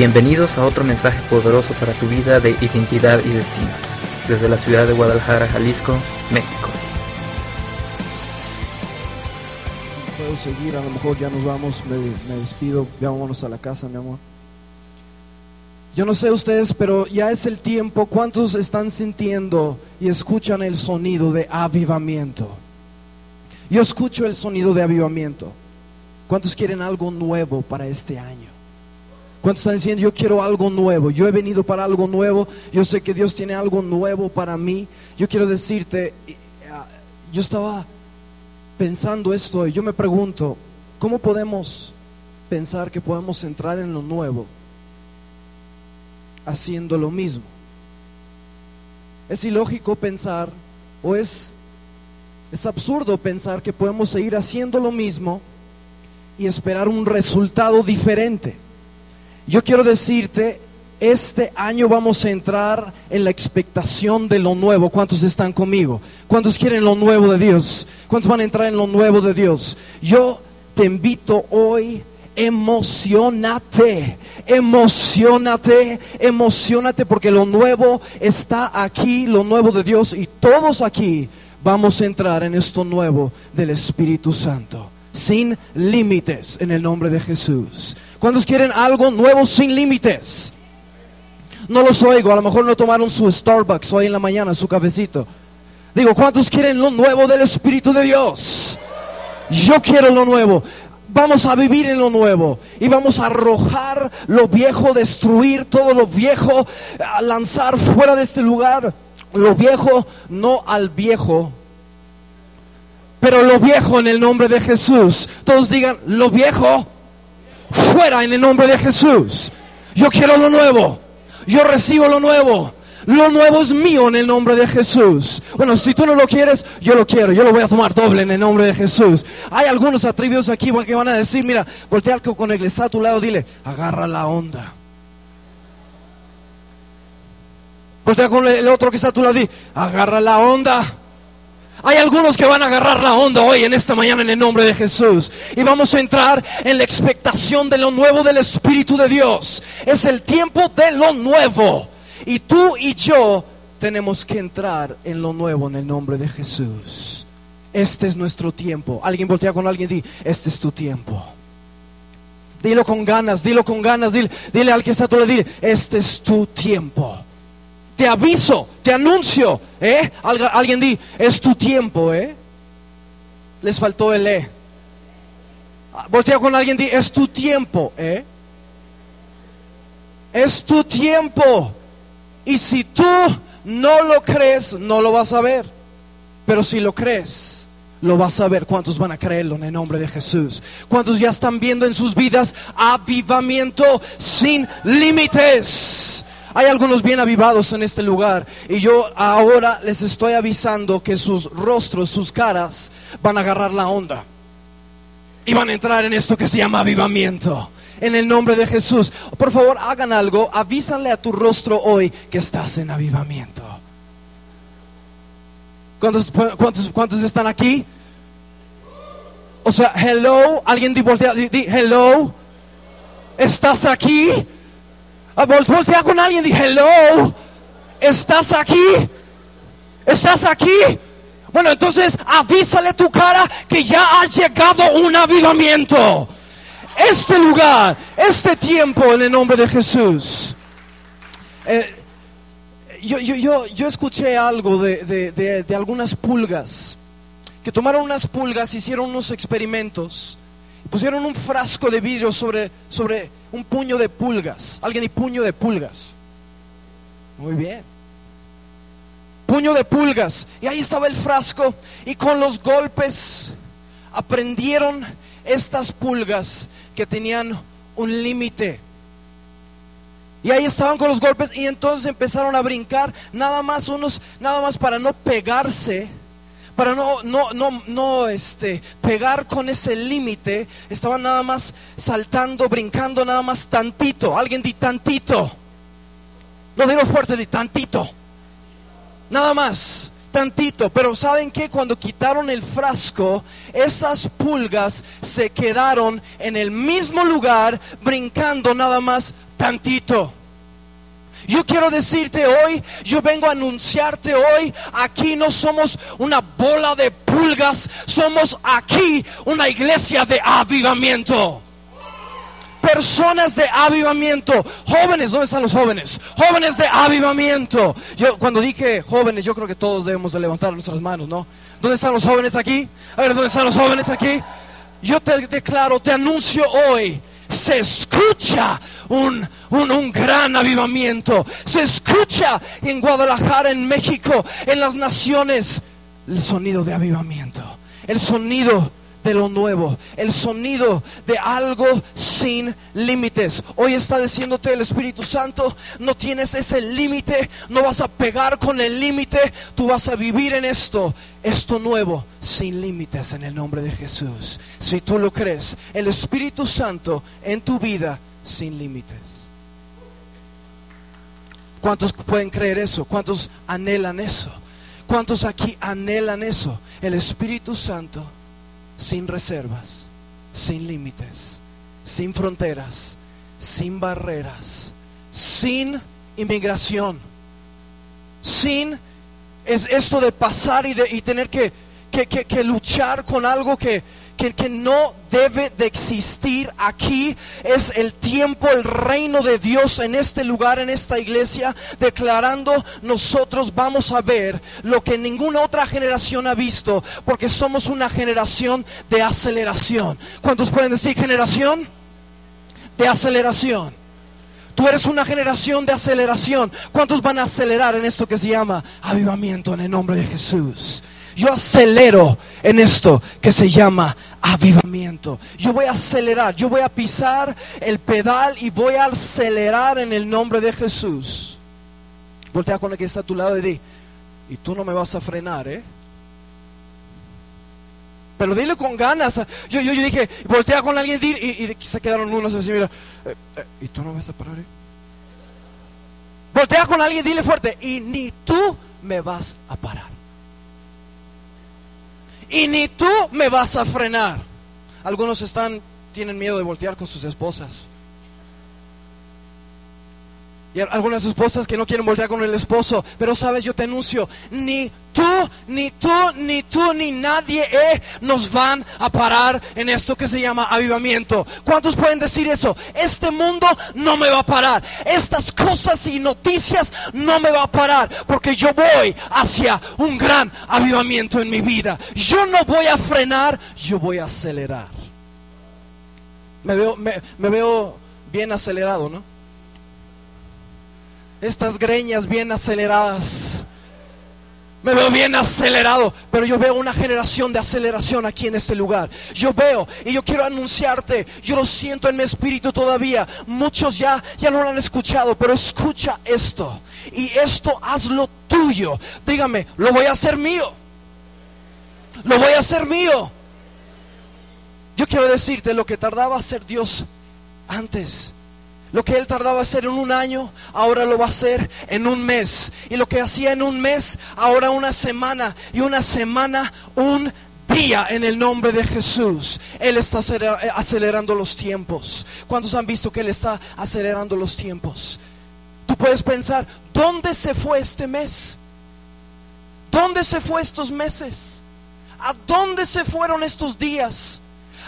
Bienvenidos a otro mensaje poderoso para tu vida de identidad y destino, desde la ciudad de Guadalajara, Jalisco, México. Puedo seguir, a lo mejor ya nos vamos, me, despido, vámonos a la casa, mi amor. Yo no sé ustedes, pero ya es el tiempo, ¿cuántos están sintiendo y escuchan el sonido de avivamiento? Yo escucho el sonido de avivamiento. ¿Cuántos quieren algo nuevo para este año? ¿Cuántos están diciendo, yo quiero algo nuevo? Yo he venido para algo nuevo. Yo sé que Dios tiene algo nuevo para mí. Yo quiero decirte, ah, yo estaba pensando esto y yo me pregunto, ¿cómo podemos pensar que podemos entrar en lo nuevo haciendo lo mismo? Es ilógico pensar, o es, es absurdo pensar que podemos seguir haciendo lo mismo y esperar un resultado diferente. Yo quiero decirte, este año vamos a entrar en la expectación de lo nuevo. ¿Cuántos están conmigo? ¿Cuántos quieren lo nuevo de Dios? ¿Cuántos van a entrar en lo nuevo de Dios? Yo te invito hoy, emocionate, emocionate, emocionate porque lo nuevo está aquí, lo nuevo de Dios y todos aquí vamos a entrar en esto nuevo del Espíritu Santo, sin límites en el nombre de Jesús. ¿Cuántos quieren algo nuevo sin límites? No los oigo, a lo mejor no tomaron su Starbucks hoy en la mañana, su cafecito. Digo, ¿cuántos quieren lo nuevo del Espíritu de Dios? Yo quiero lo nuevo. Vamos a vivir en lo nuevo y vamos a arrojar lo viejo, destruir todo lo viejo, a lanzar fuera de este lugar lo viejo, no al viejo, pero lo viejo en el nombre de Jesús. Todos digan, lo viejo fuera en el nombre de Jesús. Yo quiero lo nuevo. Yo recibo lo nuevo. Lo nuevo es mío en el nombre de Jesús. Bueno, si tú no lo quieres, yo lo quiero. Yo lo voy a tomar doble en el nombre de Jesús. Hay algunos atributos aquí que van a decir, mira, voltea con el que está a tu lado, dile, agarra la onda. Voltea con el otro que está a tu lado, dile, agarra la onda. Hay algunos que van a agarrar la onda hoy en esta mañana en el nombre de Jesús. Y vamos a entrar en la expectación de lo nuevo del Espíritu de Dios. Es el tiempo de lo nuevo. Y tú y yo tenemos que entrar en lo nuevo en el nombre de Jesús. Este es nuestro tiempo. Alguien voltea con alguien y dice, este es tu tiempo. Dilo con ganas, dilo con ganas, dile, dile al que está lado, dile, este es tu tiempo te aviso, te anuncio, ¿eh? alguien di, es tu tiempo, ¿eh? Les faltó el E. Voltea con alguien di, es tu tiempo, ¿eh? Es tu tiempo. Y si tú no lo crees, no lo vas a ver. Pero si lo crees, lo vas a ver. ¿Cuántos van a creerlo en el nombre de Jesús? ¿Cuántos ya están viendo en sus vidas avivamiento sin límites? Hay algunos bien avivados en este lugar y yo ahora les estoy avisando que sus rostros, sus caras van a agarrar la onda y van a entrar en esto que se llama avivamiento. En el nombre de Jesús. Por favor, hagan algo. Avísale a tu rostro hoy que estás en avivamiento. ¿Cuántos, cuántos, están aquí? O sea, hello. Alguien di, voltea, hello. ¿Estás aquí? Ah, voltea con alguien y dije, hello, ¿estás aquí? ¿Estás aquí? Bueno, entonces avísale tu cara que ya ha llegado un avivamiento. Este lugar, este tiempo en el nombre de Jesús. Eh, yo, yo, yo, escuché algo de, de, algunas pulgas, que tomaron unas pulgas, hicieron unos experimentos, pusieron un frasco de vidrio sobre, sobre un puño de pulgas. Alguien y puño de pulgas. Muy bien. Puño de pulgas. Y ahí estaba el frasco. Y con los golpes aprendieron estas pulgas que tenían un límite. Y ahí estaban con los golpes y entonces empezaron a brincar, nada más unos, nada más para no pegarse para no, no, no, no este, pegar con ese límite, estaban nada más saltando, brincando nada más tantito. Alguien di tantito. No digo fuerte, di tantito. Nada más. tantito. Pero ¿saben qué? Cuando quitaron el frasco, esas pulgas se quedaron en el mismo lugar, brincando nada más tantito. Yo quiero decirte hoy, yo vengo a anunciarte hoy, aquí no somos una bola de pulgas, somos aquí una iglesia de avivamiento personas de avivamiento. Jóvenes, ¿dónde están los jóvenes? Jóvenes de avivamiento. Yo cuando dije jóvenes, yo creo que todos debemos de levantar nuestras manos, ¿no? ¿Dónde están los jóvenes aquí? A ver, ¿dónde están los jóvenes aquí? Yo te declaro, te anuncio hoy, se escucha un, un, un, gran avivamiento. Se escucha en Guadalajara, en México, en las naciones, el sonido de avivamiento. El sonido de lo nuevo, el sonido de algo sin límites. Hoy está diciéndote el Espíritu Santo, no tienes ese límite, no vas a pegar con el límite, tú vas a vivir en esto, esto nuevo, sin límites en el nombre de Jesús. Si tú lo crees, el Espíritu Santo en tu vida sin límites. ¿Cuántos pueden creer eso? ¿Cuántos anhelan eso? ¿Cuántos aquí anhelan eso? El Espíritu Santo sin reservas, sin límites, sin fronteras, sin barreras, sin inmigración, sin es esto de pasar y, de, y tener que, que, que, que luchar con algo que, que, no debe de existir aquí. Es el tiempo, el reino de Dios en este lugar, en esta iglesia, declarando nosotros vamos a ver lo que ninguna otra generación ha visto, porque somos una generación de aceleración. ¿Cuántos pueden decir generación? De aceleración. Tú eres una generación de aceleración. ¿Cuántos van a acelerar en esto que se llama avivamiento en el nombre de Jesús? Yo acelero en esto que se llama avivamiento. Yo voy a acelerar, yo voy a pisar el pedal y voy a acelerar en el nombre de Jesús. Voltea con el que está a tu lado y di, y tú no me vas a frenar, ¿eh? Pero dile con ganas. Yo, yo, yo dije, voltea con alguien y, y, se quedaron unos así, mira, eh, eh, y tú no vas a parar, ¿eh? Voltea con alguien, dile fuerte, y ni tú me vas a parar y ni tú me vas a frenar. Algunos están, tienen miedo de voltear con sus esposas. Y algunas esposas que no quieren voltear con el esposo. Pero sabes, yo te anuncio, ni tú, ni tú, ni tú, ni nadie eh, nos van a parar en esto que se llama avivamiento. ¿Cuántos pueden decir eso? Este mundo no me va a parar. Estas cosas y noticias no me va a parar. Porque yo voy hacia un gran avivamiento en mi vida. Yo no voy a frenar, yo voy a acelerar. Me veo, me, me veo bien acelerado, ¿no? estas greñas bien aceleradas. Me veo bien acelerado, pero yo veo una generación de aceleración aquí en este lugar. Yo veo y yo quiero anunciarte, yo lo siento en mi espíritu todavía. Muchos ya ya no lo han escuchado, pero escucha esto y esto hazlo tuyo. Dígame, lo voy a hacer mío. Lo voy a hacer mío. Yo quiero decirte lo que tardaba a ser Dios antes lo que él tardaba hacer en un año, ahora lo va a hacer en un mes. Y lo que hacía en un mes, ahora una semana. Y una semana, un día en el nombre de Jesús. Él está acelerando los tiempos. ¿Cuántos han visto que Él está acelerando los tiempos? Tú puedes pensar, ¿dónde se fue este mes? ¿Dónde se fue estos meses? ¿A dónde se fueron estos días?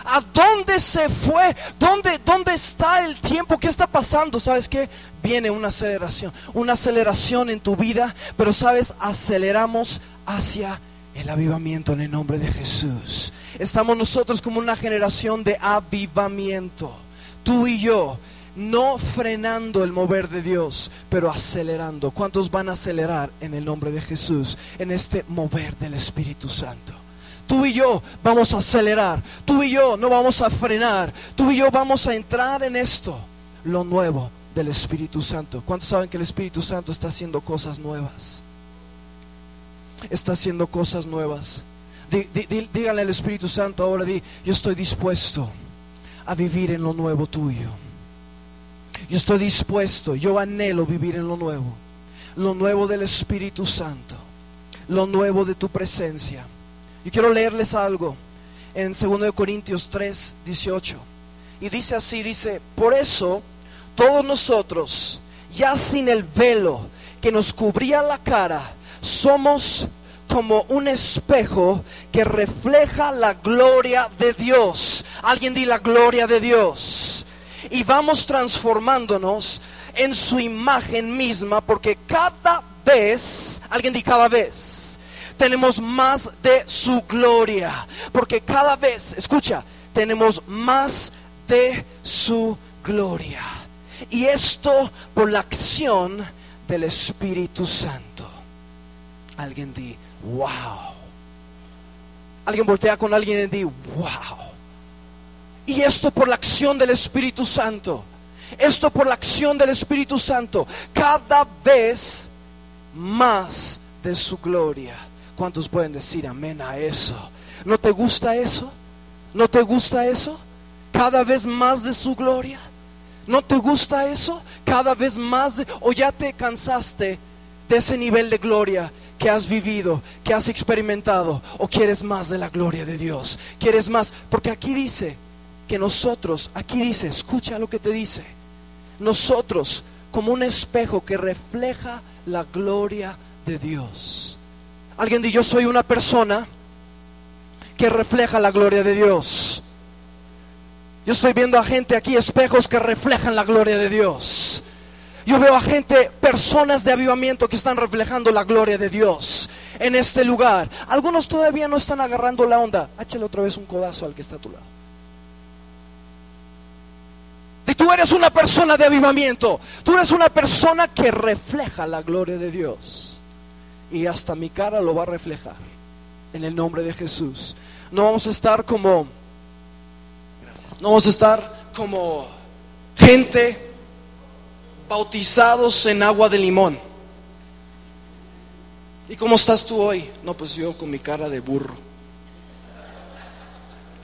¿A dónde se fue? ¿Dónde, ¿Dónde está el tiempo? ¿Qué está pasando? ¿Sabes qué? Viene una aceleración, una aceleración en tu vida, pero sabes, aceleramos hacia el avivamiento en el nombre de Jesús. Estamos nosotros como una generación de avivamiento. Tú y yo, no frenando el mover de Dios, pero acelerando. ¿Cuántos van a acelerar en el nombre de Jesús en este mover del Espíritu Santo? Tú y yo vamos a acelerar. Tú y yo no vamos a frenar. Tú y yo vamos a entrar en esto, lo nuevo del Espíritu Santo. ¿Cuántos saben que el Espíritu Santo está haciendo cosas nuevas? Está haciendo cosas nuevas. díganle al Espíritu Santo ahora, di, yo estoy dispuesto a vivir en lo nuevo tuyo. Yo estoy dispuesto, yo anhelo vivir en lo nuevo. Lo nuevo del Espíritu Santo lo nuevo de tu presencia. Yo quiero leerles algo en 2 Corintios 3, 18. Y dice así, dice, por eso todos nosotros, ya sin el velo que nos cubría la cara, somos como un espejo que refleja la gloria de Dios. Alguien di la gloria de Dios. Y vamos transformándonos en su imagen misma porque cada vez, alguien di cada vez, tenemos más de su gloria. Porque cada vez, escucha, tenemos más de su gloria. Y esto por la acción del Espíritu Santo. Alguien di, wow. Alguien voltea con alguien y di, wow. Y esto por la acción del Espíritu Santo. Esto por la acción del Espíritu Santo. Cada vez más de su gloria. ¿Cuántos pueden decir amén a eso? ¿No te gusta eso? ¿No te gusta eso? Cada vez más de su gloria. ¿No te gusta eso? Cada vez más o ya te cansaste de ese nivel de gloria que has vivido, que has experimentado, o quieres más de la gloria de Dios. ¿Quieres más? Porque aquí dice que nosotros, aquí dice, escucha lo que te dice. Nosotros como un espejo que refleja la gloria de Dios. Alguien dice, yo soy una persona que refleja la gloria de Dios. Yo estoy viendo a gente aquí, espejos que reflejan la gloria de Dios. Yo veo a gente, personas de avivamiento que están reflejando la gloria de Dios en este lugar. Algunos todavía no están agarrando la onda. Háchale otra vez un codazo al que está a tu lado. Y tú eres una persona de avivamiento. Tú eres una persona que refleja la gloria de Dios. Y hasta mi cara lo va a reflejar. En el nombre de Jesús. No vamos a estar como... No vamos a estar como gente bautizados en agua de limón. ¿Y cómo estás tú hoy? No, pues yo con mi cara de burro.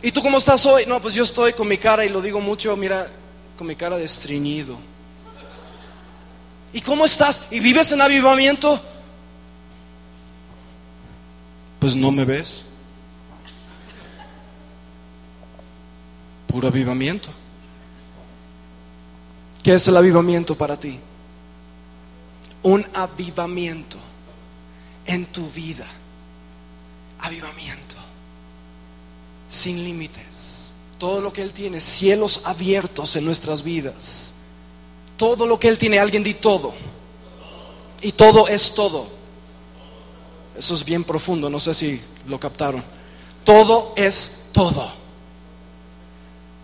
¿Y tú cómo estás hoy? No, pues yo estoy con mi cara, y lo digo mucho, mira, con mi cara de estreñido. ¿Y cómo estás? ¿Y vives en avivamiento? Pues no me ves. Puro avivamiento. ¿Qué es el avivamiento para ti? Un avivamiento en tu vida. Avivamiento. Sin límites. Todo lo que Él tiene, cielos abiertos en nuestras vidas. Todo lo que Él tiene, alguien di todo. Y todo es todo. Eso es bien profundo, no sé si lo captaron. Todo es todo.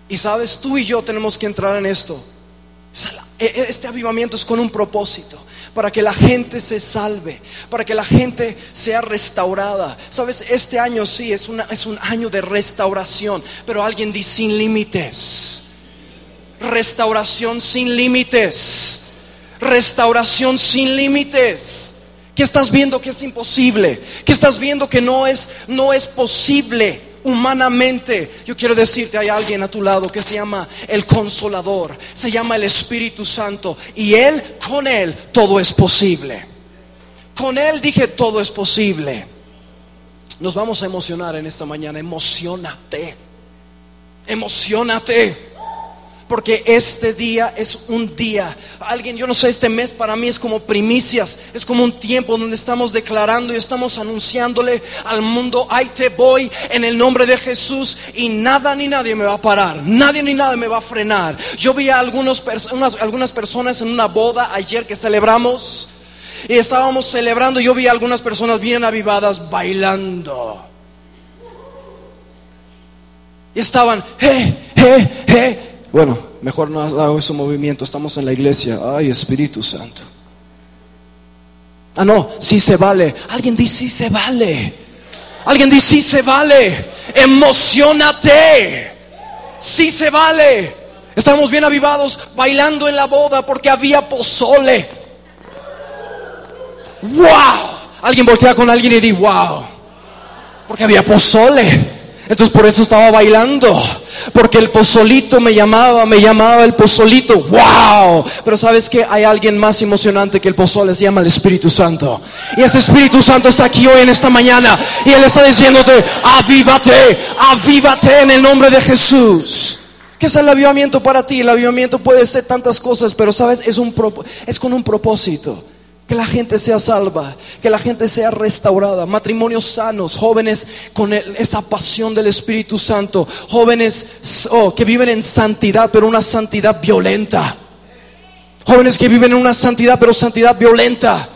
Y sabes, tú y yo tenemos que entrar en esto. E, e, este avivamiento es con un propósito, para que la gente se salve, para que la gente sea restaurada. Sabes, este año sí es, es un año de restauración, pero alguien dice sin límites. Restauración sin límites. Restauración sin límites. ¿Qué estás viendo que es imposible? ¿Qué estás viendo que no es, no es posible? humanamente. Yo quiero decirte, hay alguien a tu lado que se llama el consolador, se llama el Espíritu Santo y Él, con Él, todo es posible. Con Él dije, todo es posible. Nos vamos a emocionar en esta mañana, emocionate, emocionate porque este día es un día. Alguien, yo no sé, este mes para mí es como primicias, es como un tiempo donde estamos declarando y estamos anunciándole al mundo, ahí te voy en el nombre de Jesús y nada ni nadie me va a parar, nadie ni nada me va a frenar. Yo vi a algunas personas en una boda ayer que celebramos y estábamos celebrando, yo vi a algunas personas bien avivadas bailando. Y estaban, je, je, je bueno, mejor no hago ese movimiento, estamos en la iglesia. Ay, Espíritu Santo. Ah, no, sí se vale. Alguien dice sí se vale. Alguien dice sí se vale. Emocionate. Sí se vale. Estamos bien avivados bailando en la boda porque había pozole. ¡Wow! Alguien voltea con alguien y dice, wow. Porque había pozole. Entonces por eso estaba bailando. Porque el pozolito me llamaba, me llamaba el pozolito. ¡Wow! Pero sabes que hay alguien más emocionante que el pozole, se llama el Espíritu Santo. Y ese Espíritu Santo está aquí hoy en esta mañana. Y Él está diciéndote, avívate, avívate en el nombre de Jesús. ¿Qué es el avivamiento para ti? El avivamiento puede ser tantas cosas, pero sabes, es, un, es con un propósito. Que la gente sea salva, que la gente sea restaurada, matrimonios sanos, jóvenes con esa pasión del Espíritu Santo, jóvenes oh, que viven en santidad, pero una santidad violenta. Jóvenes que viven en una santidad, pero santidad violenta.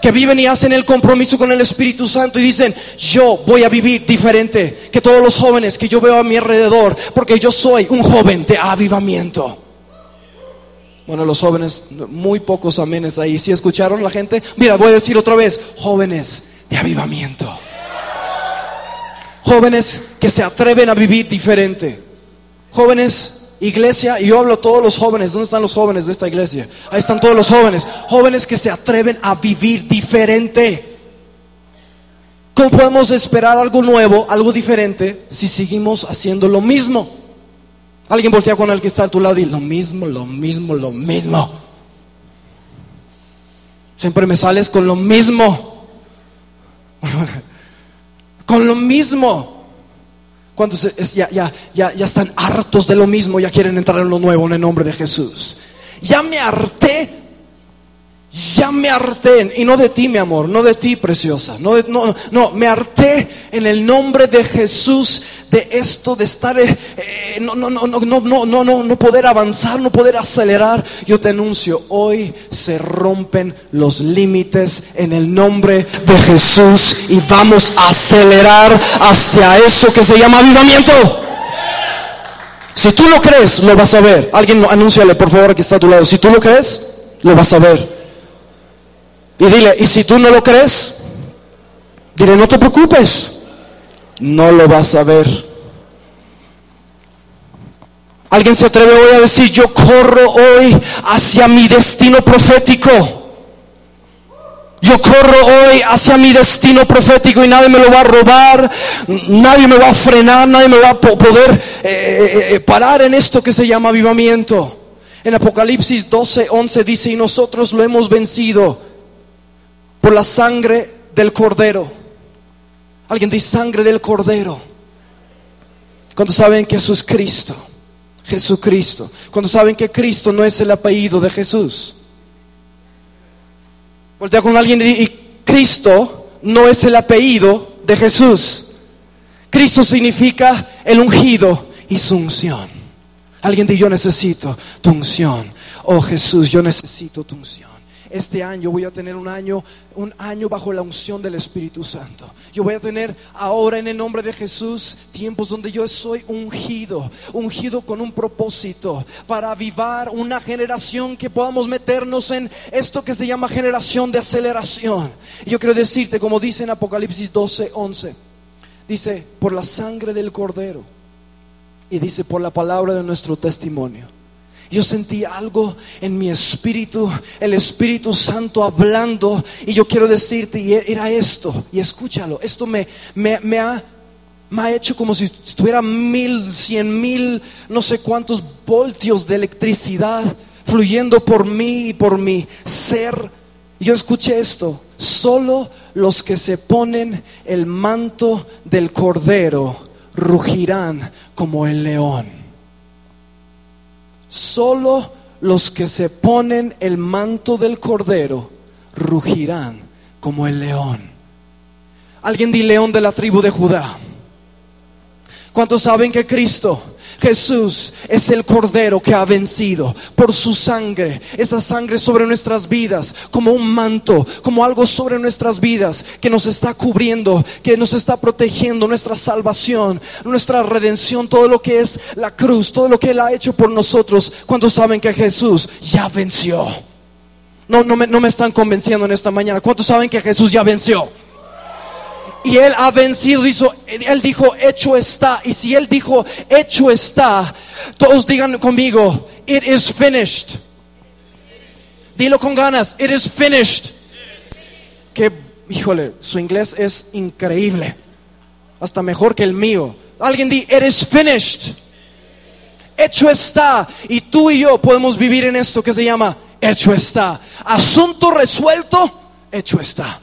Que viven y hacen el compromiso con el Espíritu Santo y dicen, yo voy a vivir diferente que todos los jóvenes que yo veo a mi alrededor, porque yo soy un joven de avivamiento. Bueno, los jóvenes, muy pocos amenes ahí. Si escucharon la gente? Mira, voy a decir otra vez, jóvenes de avivamiento. Jóvenes que se atreven a vivir diferente. Jóvenes, iglesia, y yo hablo a todos los jóvenes. ¿Dónde están los jóvenes de esta iglesia? Ahí están todos los jóvenes. Jóvenes que se atreven a vivir diferente. ¿Cómo podemos esperar algo nuevo, algo diferente, si seguimos haciendo lo mismo? Alguien voltea con el que está a tu lado y lo mismo, lo mismo, lo mismo. Siempre me sales con lo mismo. con lo mismo. Cuando ya, ya, ya, ya están hartos de lo mismo, ya quieren entrar en lo nuevo en el nombre de Jesús. Ya me harté ya me harté, y no de ti, mi amor, no de ti, preciosa, no, no, no, me harté en el nombre de Jesús de esto, de estar, eh, no, no, no, no, no, no, no, no poder avanzar, no poder acelerar. Yo te anuncio, hoy se rompen los límites en el nombre de Jesús y vamos a acelerar hacia eso que se llama avivamiento. Si tú lo crees, lo vas a ver. Alguien anúnciale, por favor, que está a tu lado. Si tú lo crees, lo vas a ver. Y dile, y si tú no lo crees, dile, no te preocupes, no lo vas a ver. Alguien se atreve hoy a decir, yo corro hoy hacia mi destino profético. Yo corro hoy hacia mi destino profético y nadie me lo va a robar, nadie me va a frenar, nadie me va a poder eh, eh, eh, parar en esto que se llama avivamiento. En Apocalipsis 12, 11 dice, y nosotros lo hemos vencido por la sangre del cordero. Alguien dice sangre del cordero. Cuando saben que es Cristo, Jesucristo. Cuando saben que Cristo no es el apellido de Jesús. Voltea con alguien y Cristo no es el apellido de Jesús. Cristo significa el ungido y su unción. Alguien dice, yo necesito tu unción. Oh Jesús, yo necesito tu unción este año voy a tener un año, un año bajo la unción del Espíritu Santo. Yo voy a tener ahora en el nombre de Jesús tiempos donde yo soy ungido, ungido con un propósito para avivar una generación que podamos meternos en esto que se llama generación de aceleración. Y yo quiero decirte, como dice en Apocalipsis 12, 11, dice, por la sangre del cordero y dice, por la palabra de nuestro testimonio yo sentí algo en mi espíritu, el Espíritu Santo hablando. Y yo quiero decirte, y era esto, y escúchalo, esto me, me, ha, me ha hecho como si estuviera mil, cien mil, no sé cuántos voltios de electricidad fluyendo por mí y por mi ser. Yo escuché esto, solo los que se ponen el manto del cordero rugirán como el león. Solo los que se ponen el manto del cordero rugirán como el león. Alguien di león de la tribu de Judá. ¿Cuántos saben que Cristo Jesús es el Cordero que ha vencido por su sangre, esa sangre sobre nuestras vidas, como un manto, como algo sobre nuestras vidas que nos está cubriendo, que nos está protegiendo nuestra salvación, nuestra redención, todo lo que es la cruz, todo lo que Él ha hecho por nosotros. ¿Cuántos saben que Jesús ya venció? No, no me, no me están convenciendo en esta mañana. ¿Cuántos saben que Jesús ya venció? Y él ha vencido. él dijo, hecho está. Y si él dijo, hecho está, todos digan conmigo, it is finished. Dilo con ganas, it is finished. Que, híjole, su inglés es increíble. Hasta mejor que el mío. Alguien di, it is finished. hecho está. Y tú y yo podemos vivir en esto que se llama hecho está. Asunto resuelto, hecho está.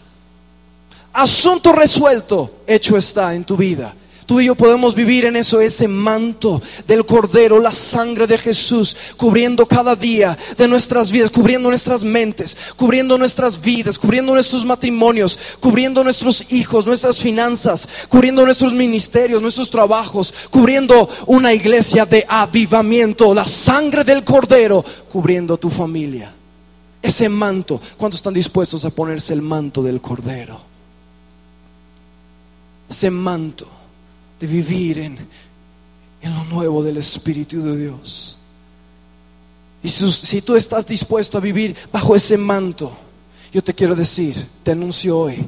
Asunto resuelto, hecho está en tu vida. Tú y yo podemos vivir en eso, ese manto del Cordero, la sangre de Jesús, cubriendo cada día de nuestras vidas, cubriendo nuestras mentes, cubriendo nuestras vidas, cubriendo nuestros matrimonios, cubriendo nuestros hijos, nuestras finanzas, cubriendo nuestros ministerios, nuestros trabajos, cubriendo una iglesia de avivamiento, la sangre del Cordero, cubriendo tu familia. Ese manto, ¿cuántos están dispuestos a ponerse el manto del Cordero? Ese manto de vivir en, en lo nuevo del Espíritu de Dios. Y si, tú estás dispuesto a vivir bajo ese manto, yo te quiero decir, te anuncio hoy,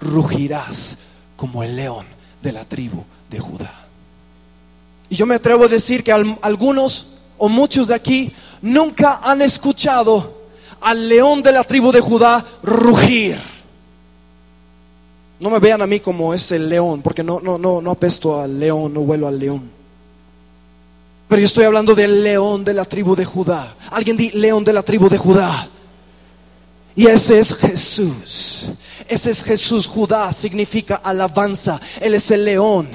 rugirás como el león de la tribu de Judá. Y yo me atrevo a decir que al- algunos o muchos de aquí nunca han escuchado al león de la tribu de Judá rugir. No me vean a mí como ese león, porque no, no, no, no apesto al león, no vuelo al león. Pero yo estoy hablando del león de la tribu de Judá. Alguien di león de la tribu de Judá. Y ese es Jesús. Ese es Jesús. Judá significa alabanza. Él es el león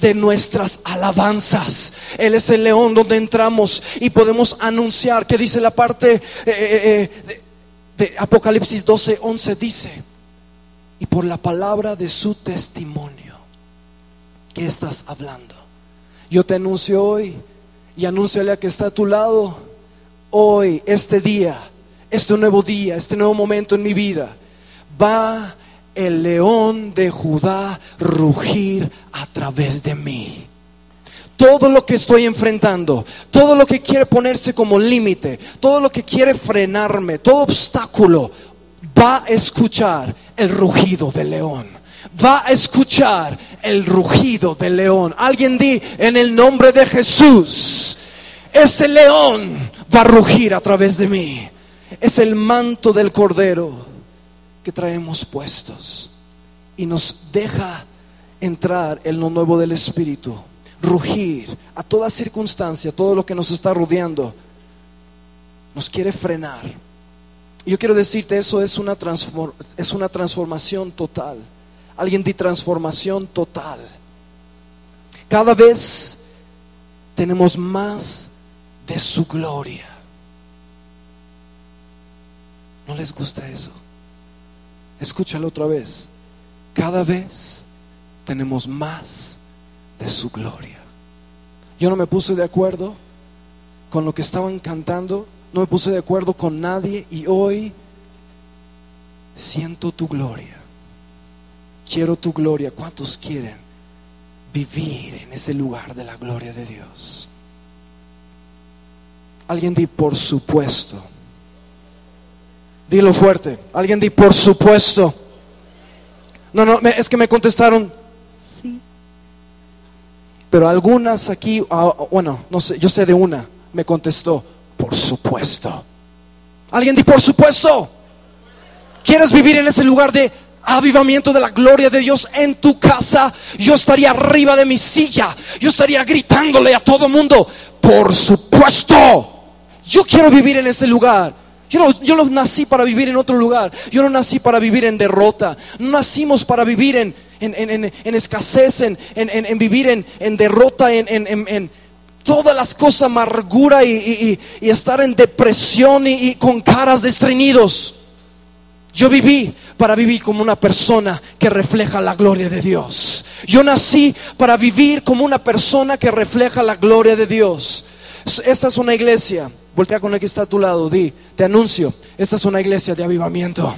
de nuestras alabanzas. Él es el león donde entramos y podemos anunciar que dice la parte eh, eh, eh, de, de Apocalipsis 12, 11 dice, y por la palabra de su testimonio, ¿qué estás hablando? Yo te anuncio hoy y anúnciale a que está a tu lado hoy, este día, este nuevo día, este nuevo momento en mi vida. Va el león de Judá rugir a través de mí. Todo lo que estoy enfrentando, todo lo que quiere ponerse como límite, todo lo que quiere frenarme, todo obstáculo, va a escuchar el rugido del león. Va a escuchar el rugido del león. Alguien di en el nombre de Jesús. Ese león va a rugir a través de mí. Es el manto del cordero que traemos puestos y nos deja entrar en lo nuevo del Espíritu, rugir a toda circunstancia, todo lo que nos está rodeando, nos quiere frenar. Yo quiero decirte, eso es una, es una transformación total. Alguien di transformación total. Cada vez tenemos más de su gloria. ¿No les gusta eso? Escúchalo otra vez. Cada vez tenemos más de su gloria. Yo no me puse de acuerdo con lo que estaban cantando, no me puse de acuerdo con nadie y hoy siento tu gloria. Quiero tu gloria. ¿Cuántos quieren vivir en ese lugar de la gloria de Dios? Alguien di por supuesto. Dilo fuerte. Alguien di por supuesto. No, no, es que me contestaron sí. Pero algunas aquí, ah, bueno, no sé, yo sé de una, me contestó por supuesto. Alguien di por supuesto. ¿Quieres vivir en ese lugar de avivamiento de la gloria de Dios en tu casa? Yo estaría arriba de mi silla. Yo estaría gritándole a todo mundo, por supuesto. Yo quiero vivir en ese lugar. Yo no, yo nací para vivir en otro lugar. Yo no nací para vivir en derrota. No nacimos para vivir en, en, en- en- escasez, en, vivir en, derrota, en todas las cosas, amargura y, y- y- estar en depresión y, con caras de estreñidos. Yo viví para vivir como una persona que refleja la gloria de Dios. Yo nací para vivir como una persona que refleja la gloria de Dios. Esta es una iglesia. Voltea con el que está a tu lado. Di, te anuncio. Esta es una iglesia de avivamiento.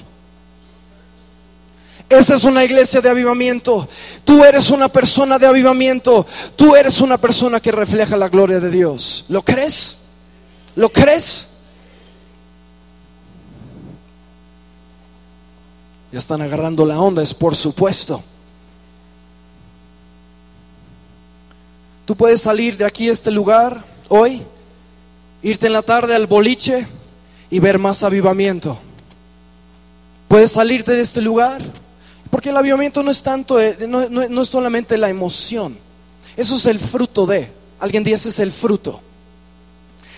Esta es una iglesia de avivamiento. Tú eres una persona de avivamiento. Tú eres una persona que refleja la gloria de Dios. ¿Lo crees? ¿Lo crees? Ya están agarrando la onda, es por supuesto. Tú puedes salir de aquí este lugar hoy, irte en la tarde al boliche y ver más avivamiento. Puedes salirte de este lugar, porque el avivamiento no es tanto, eh, no, no- es solamente la emoción, eso es el fruto de. Alguien dice, es el fruto.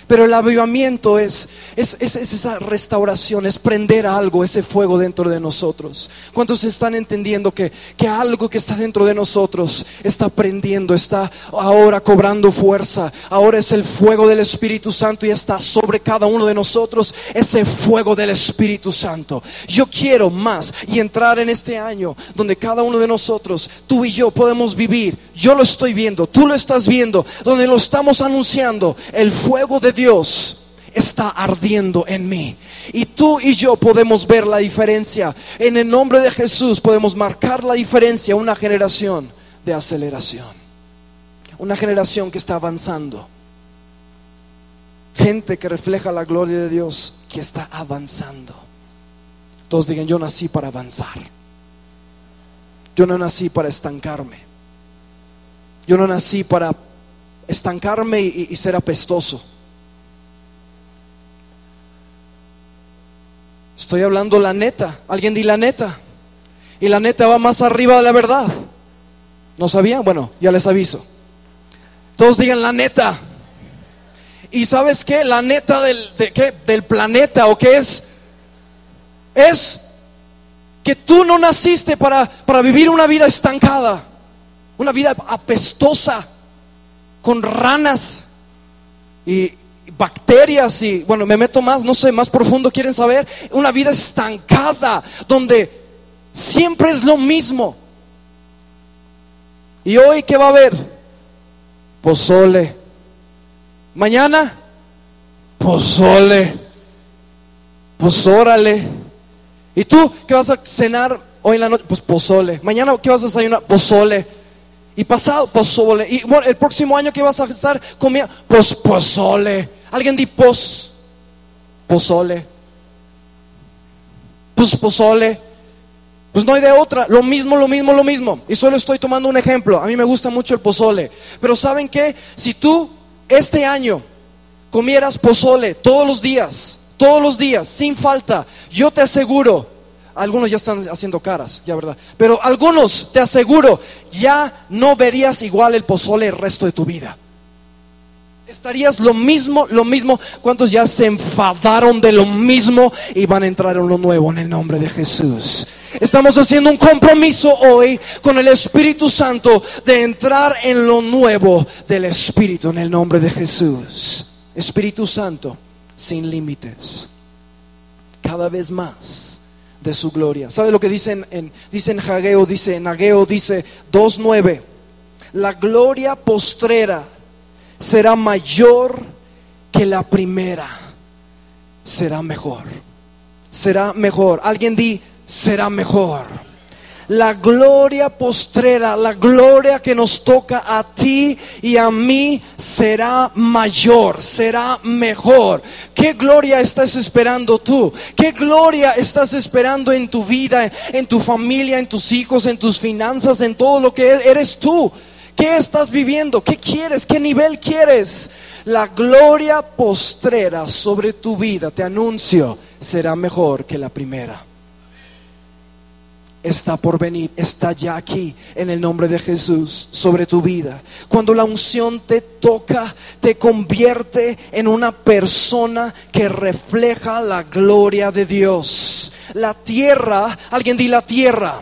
Pero el avivamiento es, es, es, es esa restauración, es prender algo, ese fuego dentro de nosotros. ¿Cuántos están entendiendo que, que algo que está dentro de nosotros está prendiendo, está ahora cobrando fuerza? Ahora es el fuego del Espíritu Santo y está sobre cada uno de nosotros ese fuego del Espíritu Santo. Yo quiero más y entrar en este año donde cada uno de nosotros, tú y yo, podemos vivir. Yo lo estoy viendo, tú lo estás viendo, donde lo estamos anunciando. El fuego de Dios está ardiendo en mí. Y tú y yo podemos ver la diferencia. En el nombre de Jesús podemos marcar la diferencia. Una generación de aceleración. Una generación que está avanzando. Gente que refleja la gloria de Dios, que está avanzando. Todos digan, yo nací para avanzar. Yo no nací para estancarme. Yo no nací para estancarme y, y ser apestoso. Estoy hablando la neta. Alguien di la neta. Y la neta va más arriba de la verdad. ¿No sabían? Bueno, ya les aviso. Todos digan la neta. ¿Y sabes qué? La neta del, del planeta o qué es? Es que tú no naciste para, para vivir una vida estancada, una vida apestosa, con ranas y bacterias y, bueno, me meto más, no sé, más profundo, ¿quieren saber? Una vida estancada, donde siempre es lo mismo. ¿Y hoy qué va a haber? Pozole. Mañana, pozole. Pues órale. ¿Y tú qué vas a cenar hoy en la noche? Pues pozole. Mañana qué vas a desayunar? Pozole. Y pasado, pozole. Y bueno, el próximo año qué vas a estar comiendo? Pues pozole. Alguien di pos. Pozole. Pues pozole. Pues no hay de otra, lo mismo, lo mismo, lo mismo. Y solo estoy tomando un ejemplo. A mí me gusta mucho el pozole. Pero ¿saben qué? Si tú este año comieras pozole todos los días, todos los días, sin falta, yo te aseguro, algunos ya están haciendo caras, ya verdad, pero algunos te aseguro, ya no verías igual el pozole el resto de tu vida. Estarías lo mismo, lo mismo. ¿Cuántos ya se enfadaron de lo mismo y van a entrar en lo nuevo en el nombre de Jesús? Estamos haciendo un compromiso hoy con el Espíritu Santo de entrar en lo nuevo del Espíritu en el nombre de Jesús. Espíritu Santo, sin límites. Cada vez más de su gloria. ¿Sabe lo que dicen en, dice en Hageo? Dice en Hageo, dice 2.9. La gloria postrera será mayor que la primera. Será mejor. Será mejor. Alguien di, será mejor. La gloria postrera, la gloria que nos toca a ti y a mí será mayor, será mejor. ¿Qué gloria estás esperando tú? ¿Qué gloria estás esperando en tu vida, en tu familia, en tus hijos, en tus finanzas, en todo lo que eres tú? ¿Qué estás viviendo? ¿Qué quieres? ¿Qué nivel quieres? La gloria postrera sobre tu vida, te anuncio, será mejor que la primera. Está por venir, está ya aquí en el nombre de Jesús sobre tu vida. Cuando la unción te toca, te convierte en una persona que refleja la gloria de Dios. La tierra, alguien di la tierra,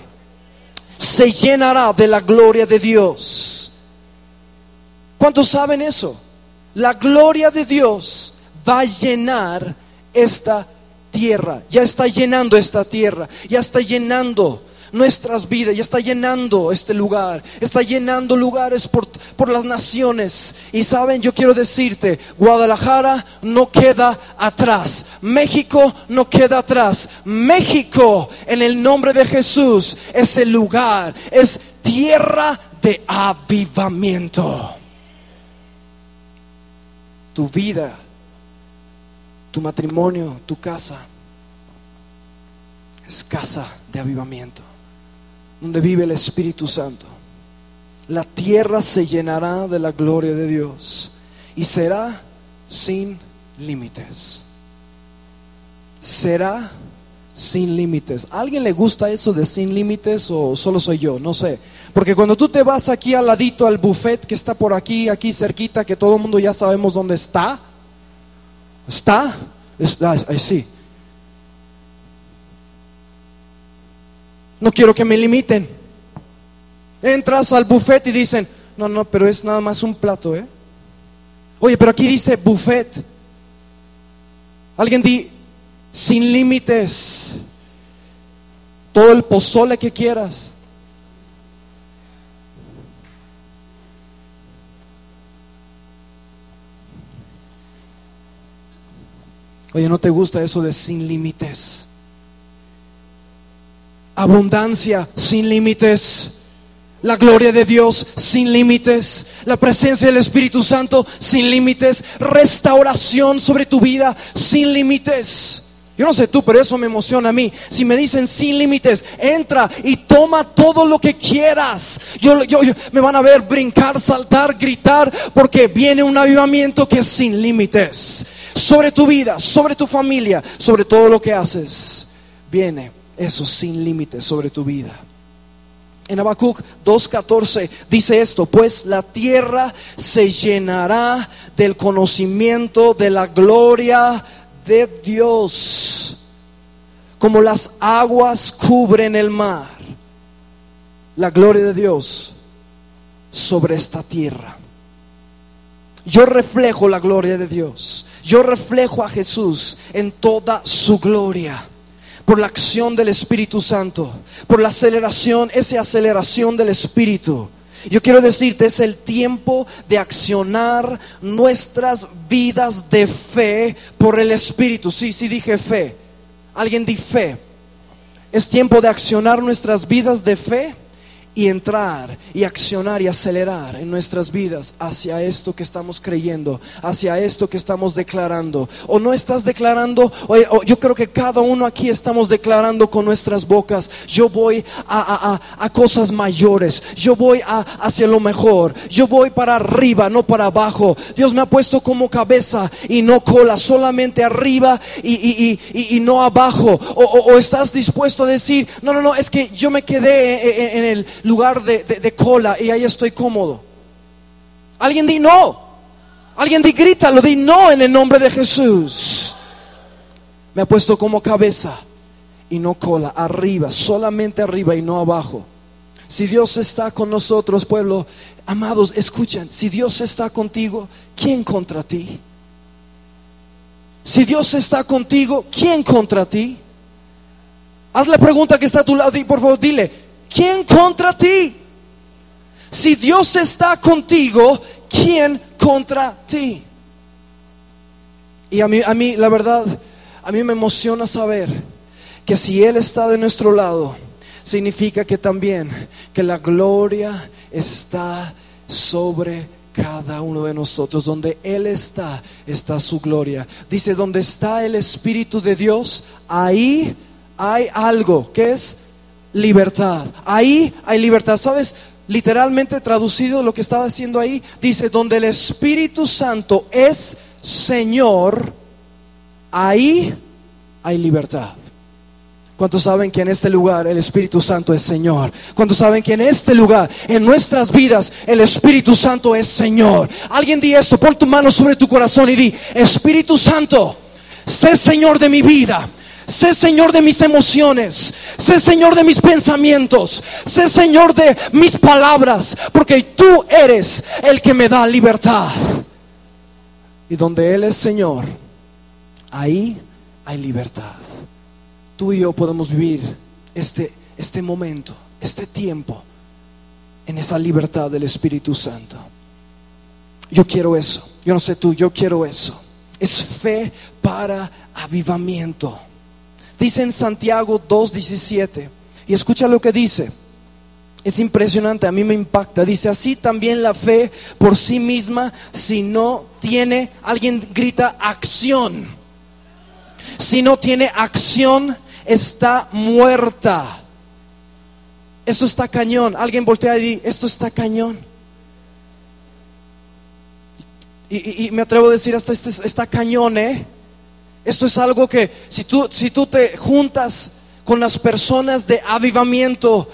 se llenará de la gloria de Dios. ¿Cuántos saben eso? La gloria de Dios va a llenar esta tierra. Ya está llenando esta tierra. Ya está llenando nuestras vidas. Ya está llenando este lugar. Está llenando lugares por, por las naciones. Y saben, yo quiero decirte, Guadalajara no queda atrás. México no queda atrás. México, en el nombre de Jesús, es el lugar. Es tierra de avivamiento tu vida, tu matrimonio, tu casa. Es casa de avivamiento, donde vive el Espíritu Santo. La tierra se llenará de la gloria de Dios y será sin límites. Será sin límites. ¿A alguien le gusta eso de sin límites o solo soy yo? No sé. Porque cuando tú te vas aquí al ladito al buffet que está por aquí, aquí cerquita, que todo el mundo ya sabemos dónde está, ¿Está? Está, sí. No quiero que me limiten. Entras al buffet y dicen, no, no, pero es nada más un plato, ¿eh? Oye, pero aquí dice buffet. Alguien di, sin límites. Todo el pozole que quieras. Oye, ¿no te gusta eso de sin límites? Abundancia sin límites. La gloria de Dios sin límites. La presencia del Espíritu Santo sin límites. Restauración sobre tu vida sin límites. Yo no sé tú, pero eso me emociona a mí. Si me dicen sin límites, entra y toma todo lo que quieras. Yo, yo, me van a ver brincar, saltar, gritar, porque viene un avivamiento que es sin límites sobre tu vida, sobre tu familia, sobre todo lo que haces. Viene eso sin límites sobre tu vida. En Habacuc 2:14 dice esto, pues la tierra se llenará del conocimiento de la gloria de Dios, como las aguas cubren el mar. La gloria de Dios sobre esta tierra. Yo reflejo la gloria de Dios. Yo reflejo a Jesús en toda su gloria por la acción del Espíritu Santo, por la aceleración, esa aceleración del Espíritu. Yo quiero decirte, es el tiempo de accionar nuestras vidas de fe por el Espíritu. Sí, sí dije fe. Alguien di fe. Es tiempo de accionar nuestras vidas de fe y entrar y accionar y acelerar en nuestras vidas hacia esto que estamos creyendo, hacia esto que estamos declarando. O no estás declarando, o, yo creo que cada uno aquí estamos declarando con nuestras bocas, yo voy a, a, a cosas mayores, yo voy a, hacia lo mejor, yo voy para arriba, no para abajo. Dios me ha puesto como cabeza y no cola, solamente arriba y, y, y, y no abajo. O, o, estás dispuesto a decir, no, no, no, es que yo me quedé en el lugar de, cola y ahí estoy cómodo. Alguien di no. Alguien di grita, lo di no en el nombre de Jesús. Me ha puesto como cabeza y no cola, arriba, solamente arriba y no abajo. Si Dios está con nosotros, pueblo, amados, escuchen, si Dios está contigo, ¿quién contra ti? Si Dios está contigo, ¿quién contra ti? Haz la pregunta que está a tu lado y por favor dile, ¿quién contra ti? Si Dios está contigo, ¿quién contra ti? Y a mí, a mí, la verdad, a mí me emociona saber que si Él está de nuestro lado, significa que también que la gloria está sobre cada uno de nosotros. Donde Él está, está su gloria. Dice, donde está el Espíritu de Dios, ahí hay algo que es libertad. Ahí hay libertad. ¿Sabes? Literalmente traducido lo que estaba haciendo ahí, dice, donde el Espíritu Santo es Señor, ahí hay libertad. ¿Cuántos saben que en este lugar el Espíritu Santo es Señor? ¿Cuántos saben que en este lugar, en nuestras vidas, el Espíritu Santo es Señor? Alguien di esto, pon tu mano sobre tu corazón y di, Espíritu Santo, sé Señor de mi vida. Sé Señor de mis emociones. Sé Señor de mis pensamientos. Sé Señor de mis palabras. Porque tú eres el que me da libertad. Y donde Él es Señor, ahí hay libertad. Tú y yo podemos vivir este, este momento, este tiempo, en esa libertad del Espíritu Santo. Yo quiero eso. Yo no sé tú, yo quiero eso. Es fe para avivamiento. Dice en Santiago 2.17. Y escucha lo que dice. Es impresionante, a mí me impacta. Dice, así también la fe por sí misma, si no tiene, alguien grita acción. Si no tiene acción, está muerta. Esto está cañón. Alguien voltea y dice, esto está cañón. Y, me atrevo a decir, hasta este está cañón, ¿eh? Esto es algo que si tú, si tú te juntas con las personas de avivamiento,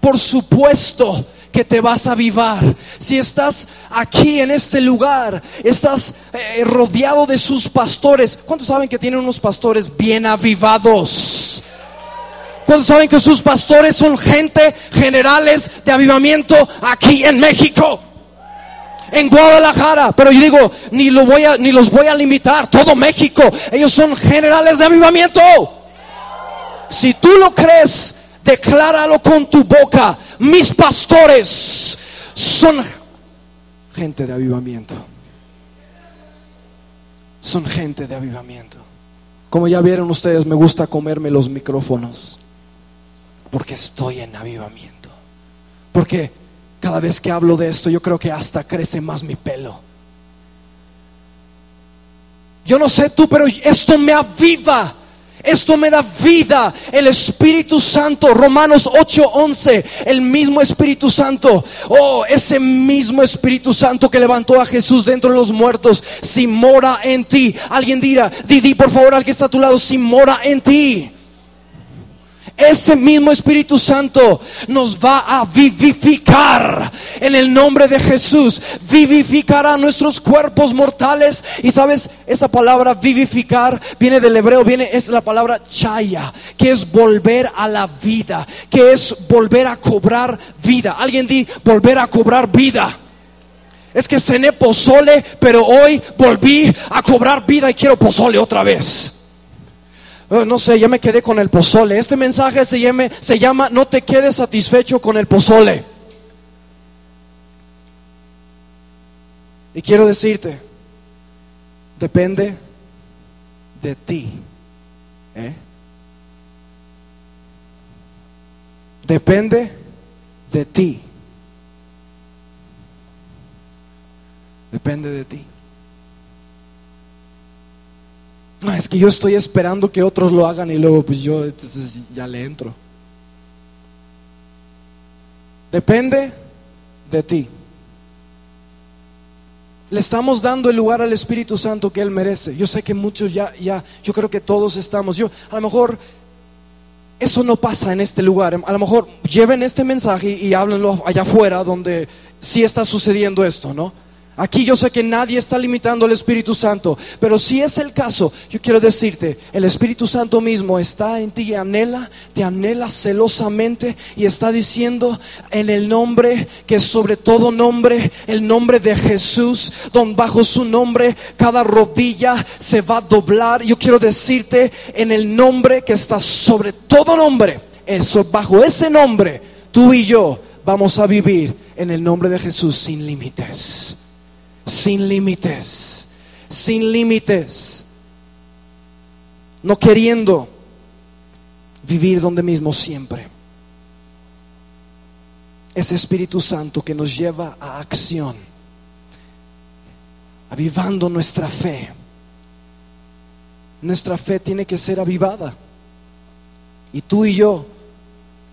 por supuesto que te vas a avivar. Si estás aquí en este lugar, estás eh, rodeado de sus pastores. ¿Cuántos saben que tienen unos pastores bien avivados? ¿Cuántos saben que sus pastores son gente generales de avivamiento aquí en México? En Guadalajara, pero yo digo, ni, lo voy a, ni los voy a limitar, todo México, ellos son generales de avivamiento. Si tú lo crees, decláralo con tu boca. Mis pastores son gente de avivamiento. Son gente de avivamiento. Como ya vieron ustedes, me gusta comerme los micrófonos. Porque estoy en avivamiento. Porque cada vez que hablo de esto, yo creo que hasta crece más mi pelo. Yo no sé tú, pero esto me aviva. Esto me da vida. El Espíritu Santo, Romanos 8:11, el mismo Espíritu Santo. Oh, ese mismo Espíritu Santo que levantó a Jesús dentro de los muertos, si mora en ti. Alguien dirá, Didi, por favor, al que está a tu lado, si mora en ti. Ese mismo Espíritu Santo nos va a vivificar en el nombre de Jesús. Vivificará nuestros cuerpos mortales. Y sabes, esa palabra vivificar viene del hebreo, viene, es la palabra chaya, que es volver a la vida, que es volver a cobrar vida. Alguien di, volver a cobrar vida. Es que cené pozole, pero hoy volví a cobrar vida y quiero pozole otra vez. Oh, no sé, ya me quedé con el pozole. Este mensaje se llama, se llama No te quedes satisfecho con el pozole. Y quiero decirte, depende de ti. ¿eh? Depende de ti. Depende de ti. No, es que yo estoy esperando que otros lo hagan y luego pues yo ya le entro. Depende de ti. Le estamos dando el lugar al Espíritu Santo que Él merece. Yo sé que muchos ya, ya, yo creo que todos estamos. Yo, a lo mejor, eso no pasa en este lugar. A lo mejor lleven este mensaje y háblenlo allá afuera donde sí está sucediendo esto, ¿no? Aquí yo sé que nadie está limitando al Espíritu Santo, pero si es el caso, yo quiero decirte, el Espíritu Santo mismo está en ti y anhela, te anhela celosamente y está diciendo en el nombre que es sobre todo nombre, el nombre de Jesús, don bajo su nombre cada rodilla se va a doblar. Yo quiero decirte en el nombre que está sobre todo nombre, eso bajo ese nombre, tú y yo vamos a vivir en el nombre de Jesús sin límites sin límites, sin límites, no queriendo vivir donde mismo siempre. Ese Espíritu Santo que nos lleva a acción, avivando nuestra fe. Nuestra fe tiene que ser avivada. Y tú y yo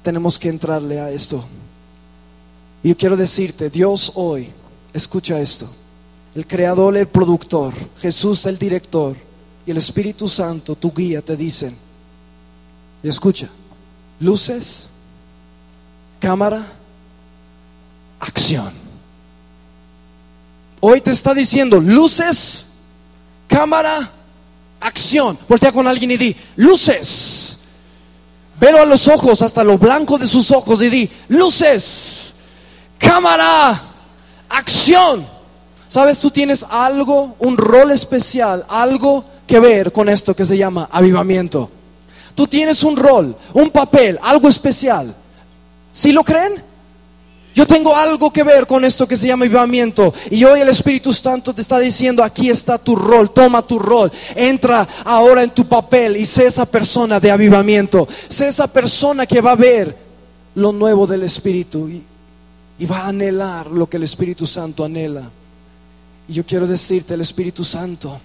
tenemos que entrarle a esto. Y yo quiero decirte, Dios hoy, escucha esto el creador, el productor, Jesús el director y el Espíritu Santo, tu guía, te dicen, escucha, luces, cámara, acción. Hoy te está diciendo, luces, cámara, acción. Voltea con alguien y di, luces. Velo a los ojos, hasta lo blanco de sus ojos y di, luces, cámara, acción. Sabes, tú tienes algo, un rol especial, algo que ver con esto que se llama avivamiento. Tú tienes un rol, un papel, algo especial. ¿Sí lo creen? Yo tengo algo que ver con esto que se llama avivamiento. Y hoy el Espíritu Santo te está diciendo, aquí está tu rol, toma tu rol. Entra ahora en tu papel y sé esa persona de avivamiento. Sé esa persona que va a ver lo nuevo del Espíritu y, y va a anhelar lo que el Espíritu Santo anhela. Y yo quiero decirte, el Espíritu Santo,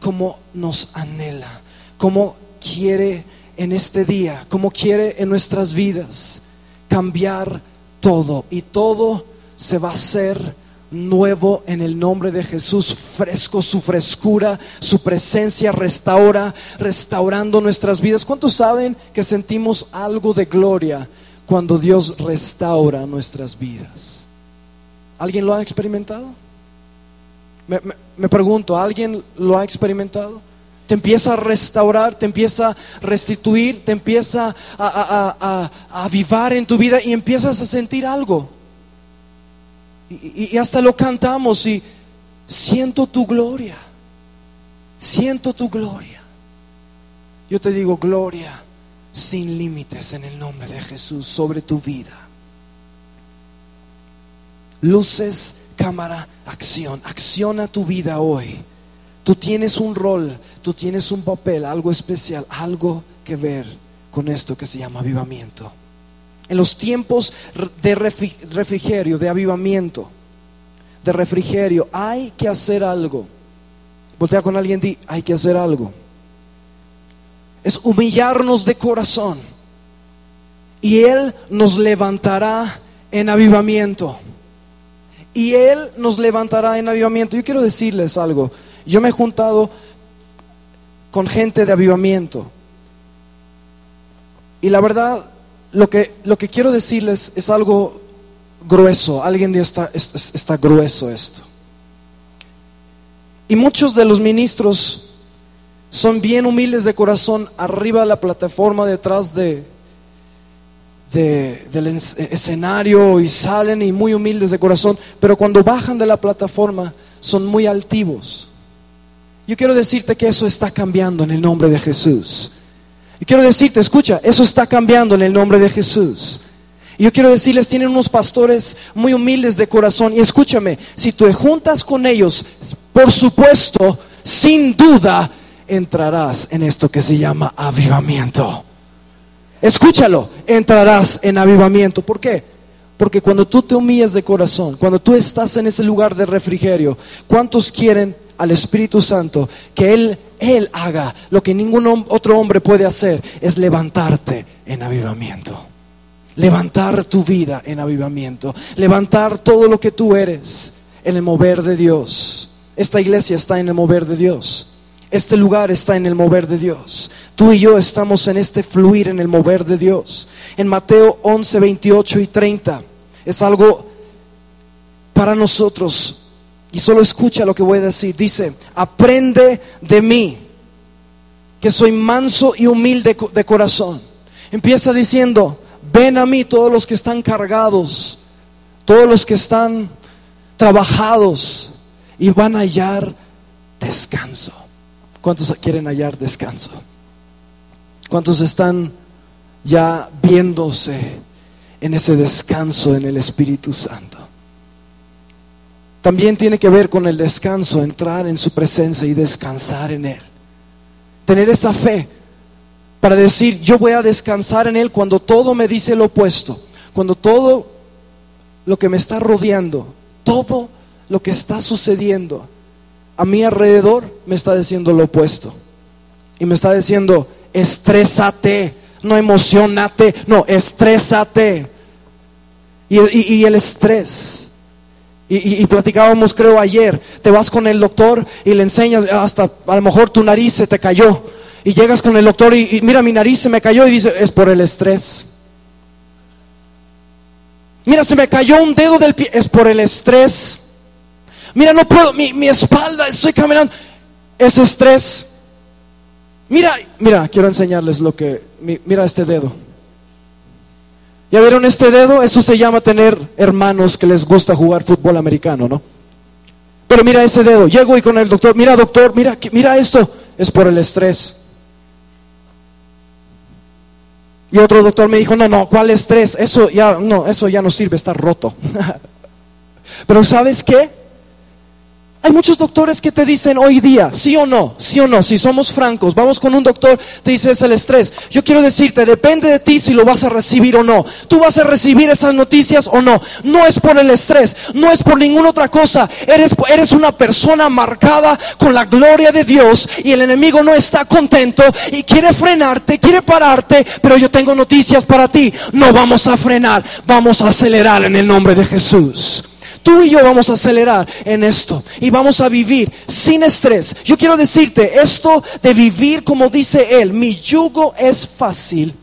cómo nos anhela, cómo quiere en este día, cómo quiere en nuestras vidas cambiar todo. Y todo se va a hacer nuevo en el nombre de Jesús, fresco, su frescura, su presencia restaura, restaurando nuestras vidas. ¿Cuántos saben que sentimos algo de gloria cuando Dios restaura nuestras vidas. ¿Alguien lo ha experimentado? Me, me- pregunto, ¿alguien lo ha experimentado? Te empieza a restaurar, te empieza a restituir, te empieza a, a- a- a- avivar en tu vida y empiezas a sentir algo. Y- y hasta lo cantamos y siento tu gloria, siento tu gloria. Yo te digo gloria sin límites en el nombre de Jesús sobre tu vida. Luces, cámara, acción. Acciona tu vida hoy. Tú tienes un rol, tú tienes un papel, algo especial, algo que ver con esto que se llama avivamiento. En los tiempos de refrigerio, de avivamiento, de refrigerio, hay que hacer algo. Voltea con alguien y di, hay que hacer algo. Es humillarnos de corazón. Y Él nos levantará en avivamiento. Y Él nos levantará en avivamiento. Yo quiero decirles algo. Yo me he juntado con gente de avivamiento. Y la verdad, lo que, lo que quiero decirles es algo grueso. Alguien de está, es- es- está grueso esto. Y muchos de los ministros son bien humildes de corazón arriba de la plataforma detrás de, de- del ens- escenario y salen y muy humildes de corazón, pero cuando bajan de la plataforma son muy altivos. Yo quiero decirte que eso está cambiando en el nombre de Jesús. Y quiero decirte, escucha, eso está cambiando en el nombre de Jesús. Y yo quiero decirles, tienen unos pastores muy humildes de corazón. Y escúchame, si te juntas con ellos, por supuesto, sin duda, entrarás en esto que se llama avivamiento. Escúchalo, entrarás en avivamiento. ¿Por qué? Porque cuando tú te humillas de corazón, cuando tú estás en ese lugar de refrigerio, ¿cuántos quieren al Espíritu Santo que Él, Él haga lo que ningún otro hombre puede hacer? Es levantarte en avivamiento. Levantar tu vida en avivamiento. Levantar todo lo que tú eres en el mover de Dios. Esta iglesia está en el mover de Dios. Este lugar está en el mover de Dios. Tú y yo estamos en este fluir en el mover de Dios. En Mateo 11, 28 y 30 es algo para nosotros. Y solo escucha lo que voy a decir. Dice, aprende de mí, que soy manso y humilde de corazón. Empieza diciendo, ven a mí todos los que están cargados, todos los que están trabajados y van a hallar descanso. ¿Cuántos quieren hallar descanso? ¿Cuántos están ya viéndose en ese descanso en el Espíritu Santo? También tiene que ver con el descanso, entrar en su presencia y descansar en Él. Tener esa fe para decir, yo voy a descansar en Él cuando todo me dice lo opuesto, cuando todo lo que me está rodeando, todo lo que está sucediendo a mi alrededor me está diciendo lo opuesto. Y me está diciendo, estrésate, no emocionate, no, estrésate. Y, el estrés. Y platicábamos, creo, ayer, te vas con el doctor y le enseñas, hasta a lo mejor tu nariz se te cayó. Y llegas con el doctor y, y mira, mi nariz se me cayó y dice, es por el estrés. Mira, se me cayó un dedo del pie, es por el estrés. Mira, no puedo, mi, mi espalda, estoy caminando, es estrés. Mira, mira, quiero enseñarles lo que, mi- mira este dedo. ¿Ya vieron este dedo? Eso se llama tener hermanos que les gusta jugar fútbol americano, ¿no? Pero mira ese dedo, llego y con el doctor, mira doctor, mira, mira esto, es por el estrés. Y otro doctor me dijo, no, no, ¿cuál estrés? Eso ya, no, eso ya no sirve, está roto. Pero ¿sabes qué? Hay muchos doctores que te dicen hoy día, sí o no, sí o no, si somos francos, vamos con un doctor, te dice es el estrés. Yo quiero decirte, depende de ti si lo vas a recibir o no. Tú vas a recibir esas noticias o no. No es por el estrés, no es por ninguna otra cosa. Eres, eres una persona marcada con la gloria de Dios y el enemigo no está contento y quiere frenarte, quiere pararte, pero yo tengo noticias para ti. No vamos a frenar, vamos a acelerar en el nombre de Jesús. Tú y yo vamos a acelerar en esto y vamos a vivir sin estrés. Yo quiero decirte esto de vivir como dice él, mi yugo es fácil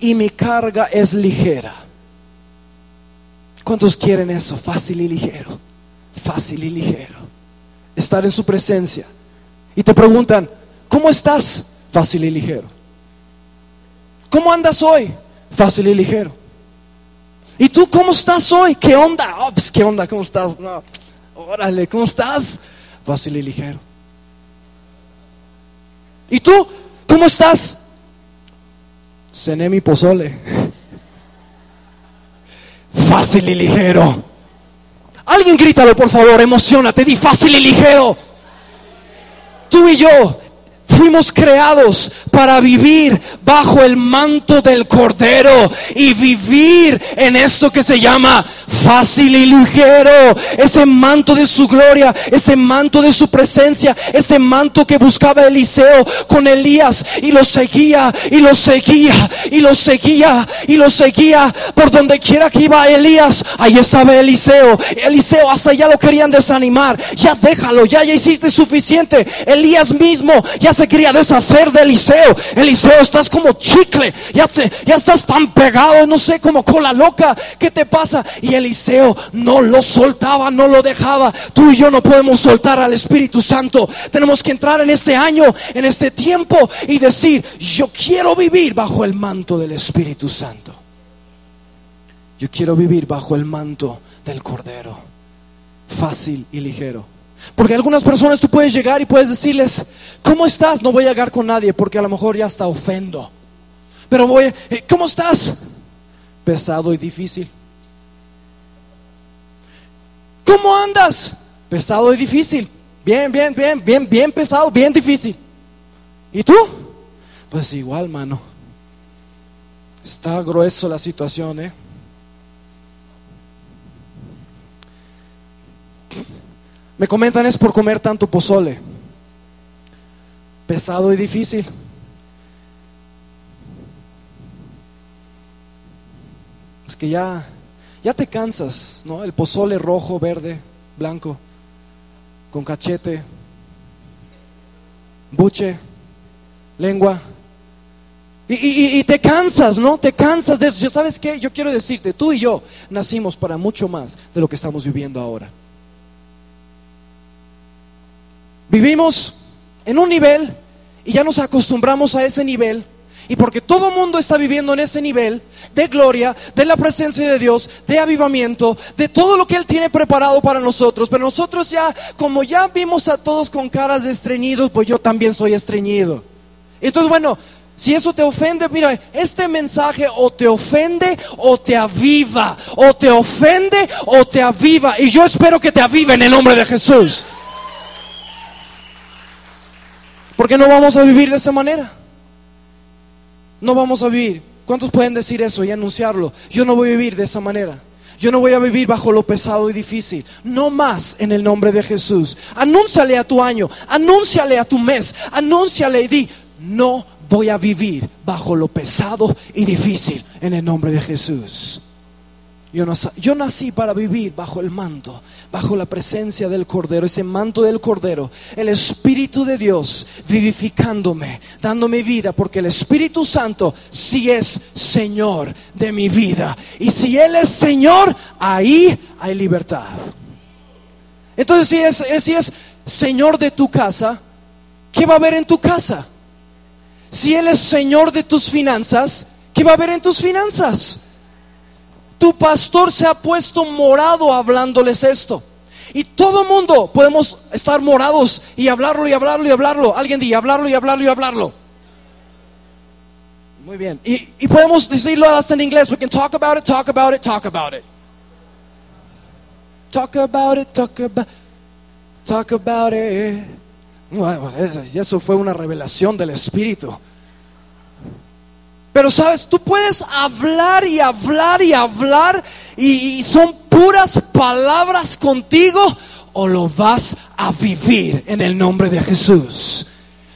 y mi carga es ligera. ¿Cuántos quieren eso? Fácil y ligero. Fácil y ligero. Estar en su presencia. Y te preguntan, ¿cómo estás? Fácil y ligero. ¿Cómo andas hoy? Fácil y ligero. ¿Y tú cómo estás hoy? ¿Qué onda? Oh, pues, ¿Qué onda? ¿Cómo estás? No. Órale, ¿cómo estás? Fácil y ligero. ¿Y tú cómo estás? Cené mi pozole. Fácil y ligero. Alguien grítalo, por favor, emocionate, di fácil y ligero. Tú y yo fuimos creados para vivir bajo el manto del Cordero y vivir en esto que se llama fácil y ligero. Ese manto de su gloria, ese manto de su presencia, ese manto que buscaba Eliseo con Elías y lo seguía y lo seguía y lo seguía y lo seguía por donde quiera que iba Elías. Ahí estaba Eliseo. Eliseo hasta ya lo querían desanimar. Ya déjalo, ya ya hiciste suficiente. Elías mismo ya se quería deshacer de Eliseo. Eliseo, estás como chicle, ya, estás tan pegado, no sé, como cola loca. ¿Qué te pasa? Y Eliseo no lo soltaba, no lo dejaba. Tú y yo no podemos soltar al Espíritu Santo. Tenemos que entrar en este año, en este tiempo y decir, yo quiero vivir bajo el manto del Espíritu Santo. Yo quiero vivir bajo el manto del Cordero. Fácil y ligero. Porque algunas personas tú puedes llegar y puedes decirles, ¿cómo estás? No voy a llegar con nadie porque a lo mejor ya está ofendo. Pero voy, eh, ¿cómo estás? Pesado y difícil. ¿Cómo andas? Pesado y difícil. Bien, bien, bien, bien, bien pesado, bien difícil. ¿Y tú? Pues igual, mano. Está grueso la situación, ¿eh? Me comentan es por comer tanto pozole. Pesado y difícil. Es que ya, ya te cansas, ¿no? El pozole rojo, verde, blanco, con cachete, buche, lengua. Y, y, te cansas, ¿no? Te cansas de eso. ¿Sabes qué? Yo quiero decirte, tú y yo nacimos para mucho más de lo que estamos viviendo ahora. Vivimos en un nivel y ya nos acostumbramos a ese nivel. Y porque todo mundo está viviendo en ese nivel de gloria, de la presencia de Dios, de avivamiento, de todo lo que Él tiene preparado para nosotros. Pero nosotros ya, como ya vimos a todos con caras de estreñidos, pues yo también soy estreñido. Entonces, bueno, si eso te ofende, mira, este mensaje o te ofende o te aviva, o te ofende o te aviva. Y yo espero que te avive en el nombre de Jesús. Porque no vamos a vivir de esa manera. No vamos a vivir. ¿Cuántos pueden decir eso y anunciarlo? Yo no voy a vivir de esa manera. Yo no voy a vivir bajo lo pesado y difícil. No más en el nombre de Jesús. Anúnciale a tu año, anúnciale a tu mes, anúnciale y di, no voy a vivir bajo lo pesado y difícil en el nombre de Jesús. Yo nací, para vivir bajo el manto, bajo la presencia del Cordero, ese manto del Cordero, el Espíritu de Dios vivificándome, dándome vida, porque el Espíritu Santo sí es Señor de mi vida. Y si Él es Señor, ahí hay libertad. Entonces, si es, si es Señor de tu casa, ¿qué va a haber en tu casa? Si Él es Señor de tus finanzas, ¿qué va a haber en tus finanzas? Tu pastor se ha puesto morado hablándoles esto. Y todo mundo podemos estar morados y hablarlo y hablarlo y hablarlo. Alguien diga, hablarlo y hablarlo y hablarlo. Muy bien. Y, podemos decirlo hasta en inglés. We can talk about it, talk about it, talk about it. Talk about it, talk about, talk about it. eso fue una revelación del Espíritu. Pero sabes, tú puedes hablar y hablar y hablar y, son puras palabras contigo o lo vas a vivir en el nombre de Jesús.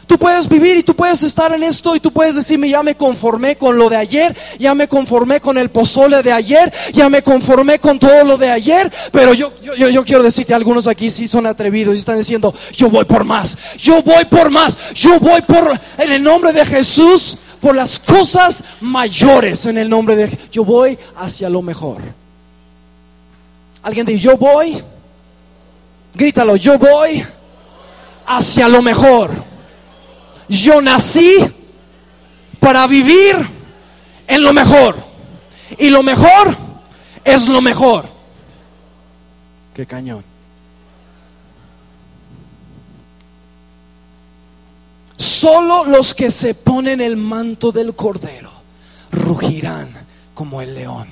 Tú puedes vivir y tú puedes estar en esto y tú puedes decirme, ya me conformé con lo de ayer, ya me conformé con el pozole de ayer, ya me conformé con todo lo de ayer, pero yo, yo, yo quiero decirte, algunos aquí sí son atrevidos y están diciendo, yo voy por más, yo voy por más, yo voy por, en el nombre de Jesús, por las cosas mayores en el nombre de yo voy hacia lo mejor. Alguien dice, yo voy, grítalo, yo voy hacia lo mejor. Yo nací para vivir en lo mejor. Y lo mejor es lo mejor. Qué cañón. Solo los que se ponen el manto del cordero rugirán como el león.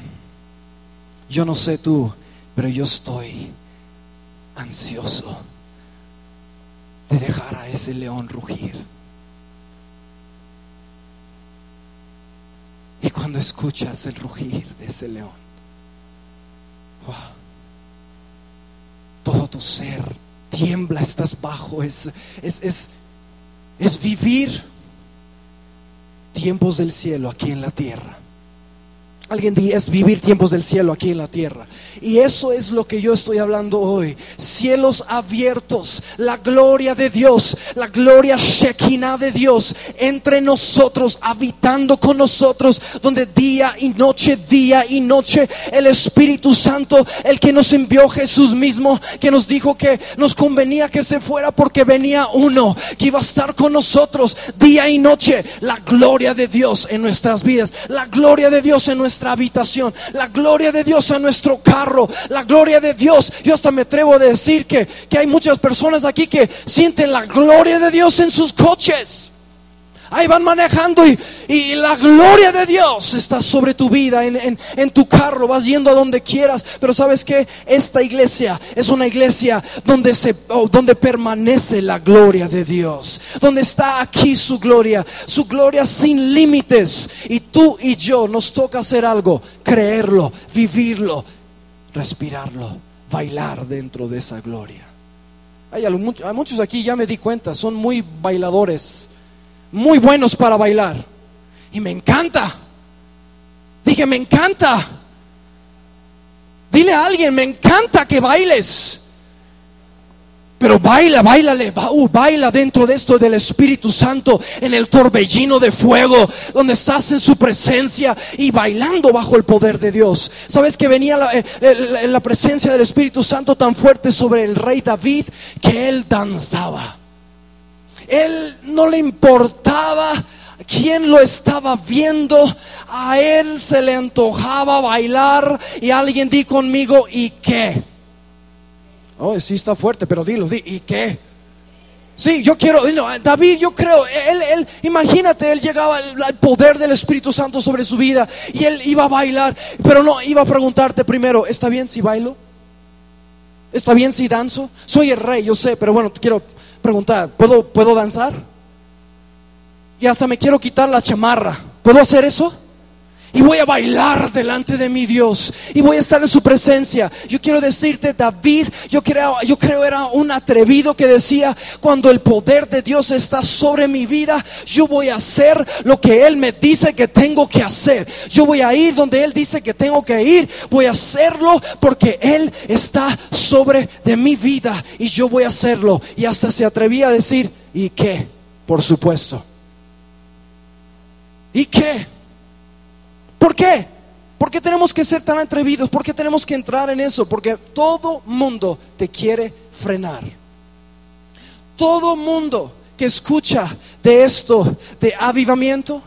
Yo no sé tú, pero yo estoy ansioso de dejar a ese león rugir. Y cuando escuchas el rugir de ese león, wow, todo tu ser tiembla, estás bajo, es, es, es, es vivir tiempos del cielo aquí en la tierra. Alguien dice, es vivir tiempos del cielo aquí en la tierra. Y eso es lo que yo estoy hablando hoy. Cielos abiertos, la gloria de Dios, la gloria Shekinah de Dios entre nosotros, habitando con nosotros, donde día y noche, día y noche, el Espíritu Santo, el que nos envió Jesús mismo, que nos dijo que nos convenía que se fuera porque venía uno, que iba a estar con nosotros día y noche. La gloria de Dios en nuestras vidas, la gloria de Dios en nuestra habitación, la gloria de Dios en nuestro carro, la gloria de Dios. Yo hasta me atrevo a decir que, que hay muchas personas aquí que sienten la gloria de Dios en sus coches. Ahí van manejando y, la gloria de Dios está sobre tu vida, en, tu carro, vas yendo a donde quieras. Pero sabes que esta iglesia es una iglesia donde, se, donde permanece la gloria de Dios, donde está aquí su gloria, su gloria sin límites. Y tú y yo nos toca hacer algo, creerlo, vivirlo, respirarlo, bailar dentro de esa gloria. Hay muchos aquí, ya me di cuenta, son muy bailadores muy buenos para bailar. Y me encanta. Dije, me encanta. Dile a alguien, me encanta que bailes. Pero baila, bailale, ba- uh, baila dentro de esto del Espíritu Santo, en el torbellino de fuego, donde estás en su presencia y bailando bajo el poder de Dios. ¿Sabes que venía la, eh, eh, la presencia del Espíritu Santo tan fuerte sobre el rey David que él danzaba? Él no le importaba quién lo estaba viendo, a él se le antojaba bailar y alguien di conmigo, ¿y qué? Oh, sí está fuerte, pero dilo, di, ¿y qué? Sí, yo quiero, David, yo creo, él, él, imagínate, él llegaba el poder del Espíritu Santo sobre su vida y él iba a bailar, pero no, iba a preguntarte primero, ¿está bien si bailo? ¿Está bien si danzo? Soy el rey, yo sé, pero bueno, te quiero preguntar, ¿puedo, ¿puedo danzar? Y hasta me quiero quitar la chamarra. ¿Puedo hacer eso? Y voy a bailar delante de mi Dios. Y voy a estar en su presencia. Yo quiero decirte, David, yo creo, yo creo era un atrevido que decía, cuando el poder de Dios está sobre mi vida, yo voy a hacer lo que Él me dice que tengo que hacer. Yo voy a ir donde Él dice que tengo que ir. Voy a hacerlo porque Él está sobre de mi vida. Y yo voy a hacerlo. Y hasta se atrevía a decir, ¿y qué? Por supuesto. ¿Y qué? ¿Por qué? ¿Por qué tenemos que ser tan atrevidos? ¿Por qué tenemos que entrar en eso? Porque todo mundo te quiere frenar. Todo mundo que escucha de esto, de avivamiento,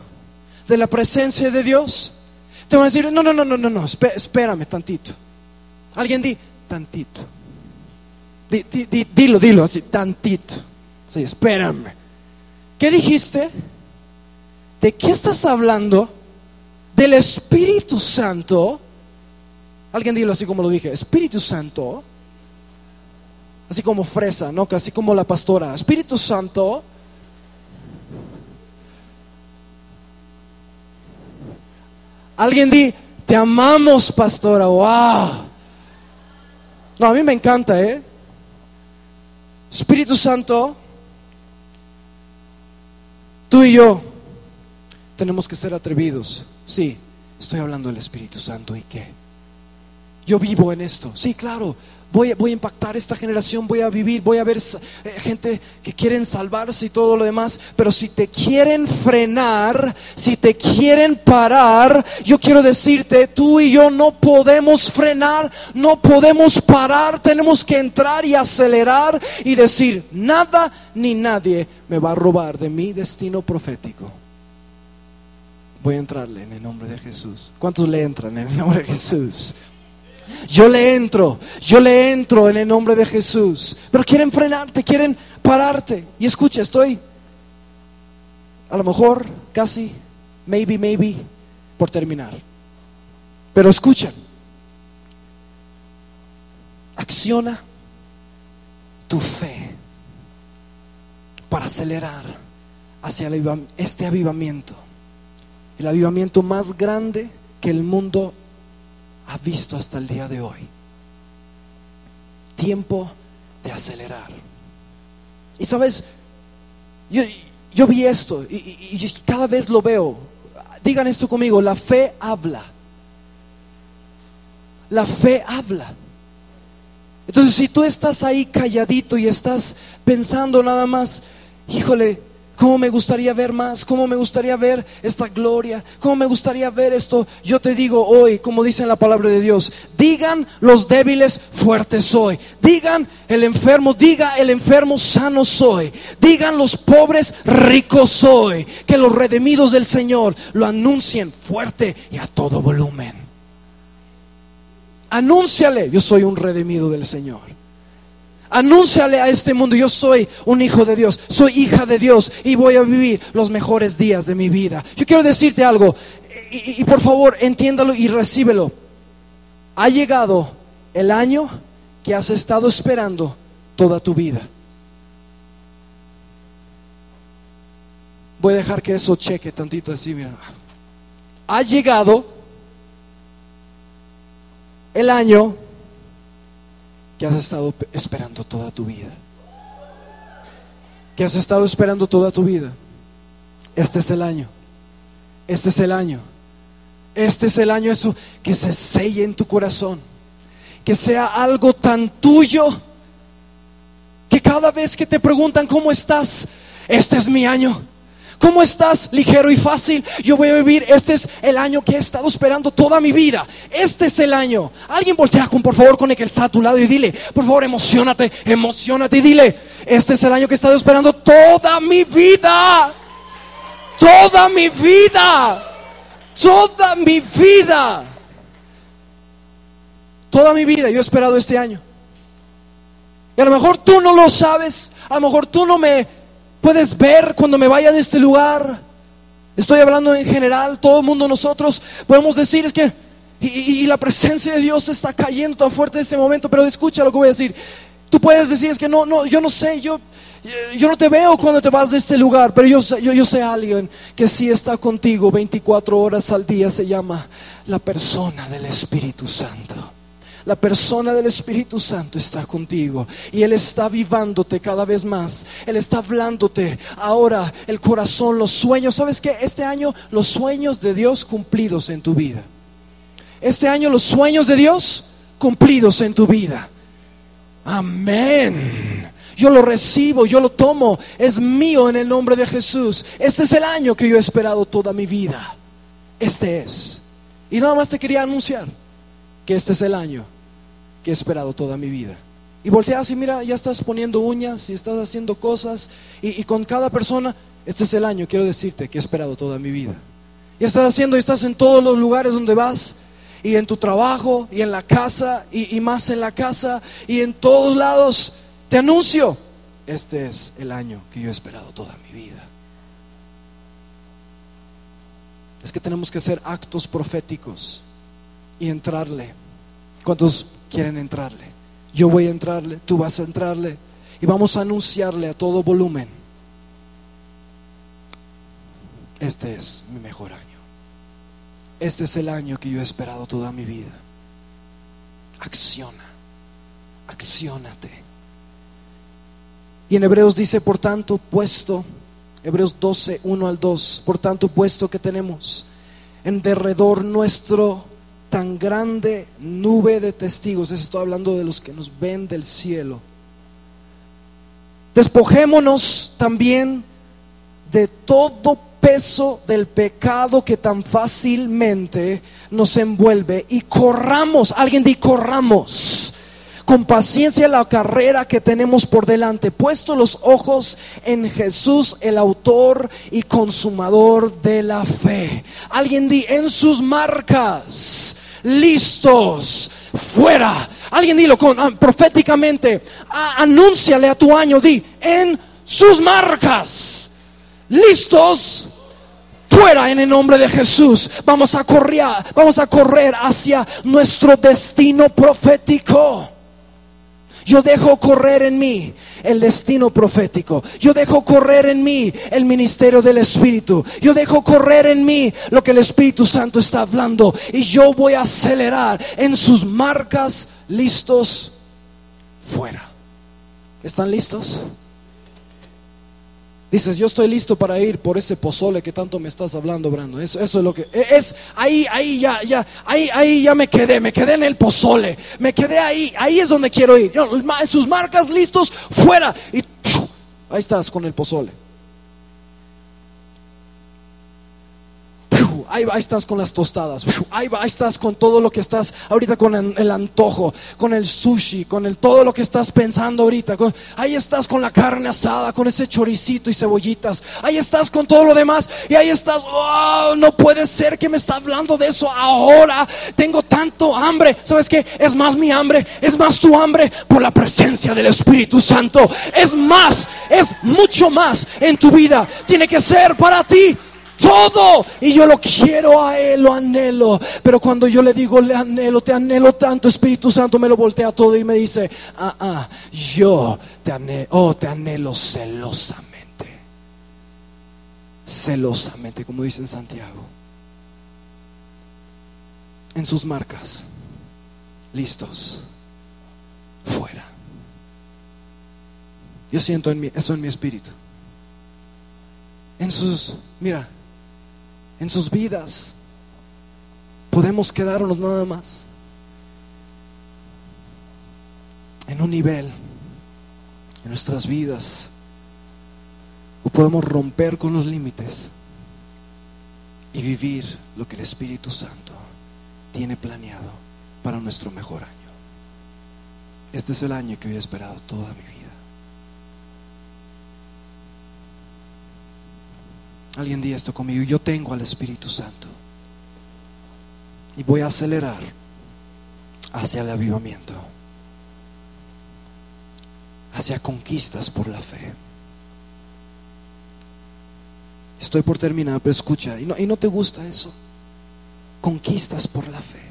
de la presencia de Dios, te va a decir, no, no, no, no, no, no, espé- espérame tantito. Alguien di, tantito. Di- di- di- dilo, dilo así, tantito. Sí, espérame. ¿Qué dijiste? ¿De qué estás hablando? Del Espíritu Santo. Alguien dilo así como lo dije. Espíritu Santo. Así como fresa, ¿no? Así como la pastora. Espíritu Santo. Alguien di, te amamos, pastora. Wow. No, a mí me encanta, ¿eh? Espíritu Santo. Tú y yo tenemos que ser atrevidos. Sí, estoy hablando del Espíritu Santo y qué. Yo vivo en esto. Sí, claro. Voy, voy a impactar esta generación, voy a vivir, voy a ver eh, gente que quieren salvarse y todo lo demás. Pero si te quieren frenar, si te quieren parar, yo quiero decirte, tú y yo no podemos frenar, no podemos parar. Tenemos que entrar y acelerar y decir, nada ni nadie me va a robar de mi destino profético. Voy a entrarle en el nombre de Jesús. ¿Cuántos le entran en el nombre de Jesús? Yo le entro, yo le entro en el nombre de Jesús. Pero quieren frenarte, quieren pararte. Y escucha, estoy a lo mejor casi, maybe, maybe, por terminar. Pero escucha, acciona tu fe para acelerar hacia este avivamiento. El avivamiento más grande que el mundo ha visto hasta el día de hoy. Tiempo de acelerar. Y sabes, yo, vi esto y, cada vez lo veo. Digan esto conmigo, la fe habla. La fe habla. Entonces, si tú estás ahí calladito y estás pensando nada más, híjole, ¿Cómo me gustaría ver más? ¿Cómo me gustaría ver esta gloria? ¿Cómo me gustaría ver esto? Yo te digo hoy, como dice en la palabra de Dios, digan los débiles, fuertes soy. Digan el enfermo, diga el enfermo, sano soy. Digan los pobres, ricos soy. Que los redimidos del Señor lo anuncien fuerte y a todo volumen. Anúnciale, yo soy un redimido del Señor. Anúnciale a este mundo, yo soy un hijo de Dios, soy hija de Dios y voy a vivir los mejores días de mi vida. Yo quiero decirte algo y, por favor entiéndalo y recíbelo. Ha llegado el año que has estado esperando toda tu vida. Voy a dejar que eso cheque tantito así, mira. Ha llegado el año que has estado esperando toda tu vida. Que has estado esperando toda tu vida. Este es el año. Este es el año. Este es el año eso que se selle en tu corazón. Que sea algo tan tuyo que cada vez que te preguntan cómo estás, este es mi año. ¿Cómo estás? Ligero y fácil. Yo voy a vivir. Este es el año que he estado esperando toda mi vida. Este es el año. Alguien voltea con, por favor, con el que está a tu lado y dile, por favor, emocionate, emocionate y dile, este es el año que he estado esperando toda mi vida. Toda mi vida. Toda mi vida. Toda mi vida yo he esperado este año. Y a lo mejor tú no lo sabes. A lo mejor tú no me puedes ver cuando me vaya de este lugar. Estoy hablando en general, todo el mundo nosotros podemos decir es que y, la presencia de Dios está cayendo tan fuerte en este momento, pero escucha lo que voy a decir. Tú puedes decir es que no, no, yo no sé, yo, yo no te veo cuando te vas de este lugar, pero yo, yo, yo sé a alguien que sí está contigo 24 horas al día, se llama la persona del Espíritu Santo. La persona del Espíritu Santo está contigo y Él está vivándote cada vez más. Él está hablándote ahora el corazón, los sueños. ¿Sabes qué? Este año los sueños de Dios cumplidos en tu vida. Este año los sueños de Dios cumplidos en tu vida. Amén. Yo lo recibo, yo lo tomo. Es mío en el nombre de Jesús. Este es el año que yo he esperado toda mi vida. Este es. Y nada más te quería anunciar que este es el año que he esperado toda mi vida. Y volteas y mira, ya estás poniendo uñas y estás haciendo cosas. Y, con cada persona, este es el año, quiero decirte, que he esperado toda mi vida. Y estás haciendo y estás en todos los lugares donde vas. Y en tu trabajo, y en la casa, y, y más en la casa, y en todos lados. Te anuncio, este es el año que yo he esperado toda mi vida. Es que tenemos que hacer actos proféticos y entrarle. ¿Cuántos quieren entrarle. Yo voy a entrarle, tú vas a entrarle y vamos a anunciarle a todo volumen. Este es mi mejor año. Este es el año que yo he esperado toda mi vida. Acciona, accionate. Y en Hebreos dice, por tanto, puesto, Hebreos 12, 1 al 2, por tanto, puesto que tenemos en derredor nuestro tan grande nube de testigos, estoy hablando de los que nos ven del cielo. Despojémonos también de todo peso del pecado que tan fácilmente nos envuelve y corramos, alguien di corramos con paciencia la carrera que tenemos por delante, puesto los ojos en Jesús, el autor y consumador de la fe. Alguien di en sus marcas, listos, fuera. Alguien dilo con, ah, proféticamente, ah, anúnciale a tu año, di en sus marcas, listos, fuera en el nombre de Jesús. Vamos a correr, vamos a correr hacia nuestro destino profético. Yo dejo correr en mí el destino profético. Yo dejo correr en mí el ministerio del Espíritu. Yo dejo correr en mí lo que el Espíritu Santo está hablando. Y yo voy a acelerar en sus marcas listos fuera. ¿Están listos? Dices, yo estoy listo para ir por ese pozole que tanto me estás hablando, Brando. Eso, eso es lo que es. Ahí, ahí ya, ya, ahí, ahí ya me quedé, me quedé en el pozole, me quedé ahí, ahí es donde quiero ir. En sus marcas listos, fuera. Y ahí estás con el pozole. Ahí va, estás con las tostadas, ahí va, estás con todo lo que estás ahorita con el, antojo, con el sushi, con el todo lo que estás pensando ahorita, ahí estás con la carne asada, con ese choricito y cebollitas, ahí estás con todo lo demás y ahí estás, oh, no puede ser que me está hablando de eso ahora, tengo tanto hambre, ¿sabes qué? Es más mi hambre, es más tu hambre por la presencia del Espíritu Santo, es más, es mucho más en tu vida, tiene que ser para ti todo. Y yo lo quiero a Él, lo anhelo. Pero cuando yo le digo, le anhelo, te anhelo tanto, Espíritu Santo me lo voltea todo y me dice, ah, ah, yo te anhelo, oh, te anhelo celosamente. Celosamente, como dice en Santiago. En sus marcas, listos, fuera. Yo siento en eso en mi espíritu. En sus, mira, en sus vidas. Podemos quedarnos nada más en un nivel en nuestras vidas o podemos romper con los límites y vivir lo que el Espíritu Santo tiene planeado para nuestro mejor año. Este es el año que he esperado toda mi vida. Alguien di esto conmigo. Yo tengo al Espíritu Santo. Y voy a acelerar hacia el avivamiento. Hacia conquistas por la fe. Estoy por terminar, pero escucha. ¿Y no, y no te gusta eso? Conquistas por la fe.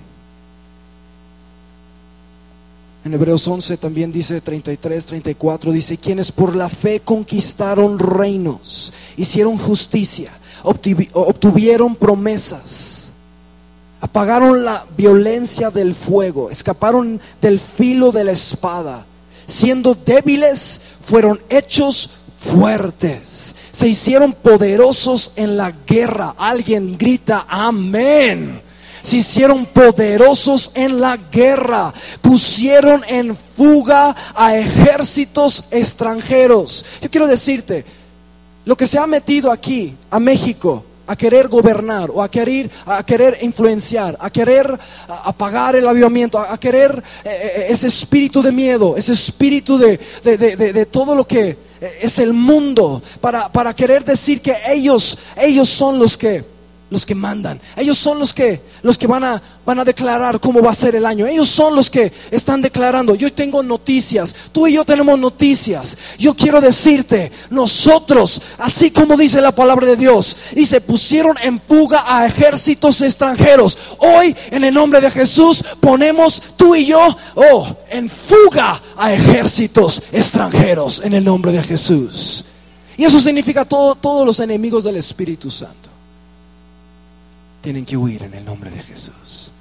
En Hebreos 11 también dice 33, 34, dice, quienes por la fe conquistaron reinos, hicieron justicia, obtuvieron promesas, apagaron la violencia del fuego, escaparon del filo de la espada, siendo débiles, fueron hechos fuertes, se hicieron poderosos en la guerra. Alguien grita, amén se hicieron poderosos en la guerra, pusieron en fuga a ejércitos extranjeros. Yo quiero decirte, lo que se ha metido aquí, a México, a querer gobernar o a querer, a querer influenciar, a querer apagar el avivamiento, a, querer eh, eh, ese espíritu de miedo, ese espíritu de, de, todo lo que eh, es el mundo, para, para querer decir que ellos, ellos son los que los que mandan. Ellos son los que, los que van, a, van a declarar cómo va a ser el año. Ellos son los que están declarando. Yo tengo noticias. Tú y yo tenemos noticias. Yo quiero decirte, nosotros, así como dice la palabra de Dios, y se pusieron en fuga a ejércitos extranjeros. Hoy, en el nombre de Jesús, ponemos tú y yo, oh, en fuga a ejércitos extranjeros en el nombre de Jesús. Y eso significa todo, todos los enemigos del Espíritu Santo tienen que huir en el nombre de Jesús.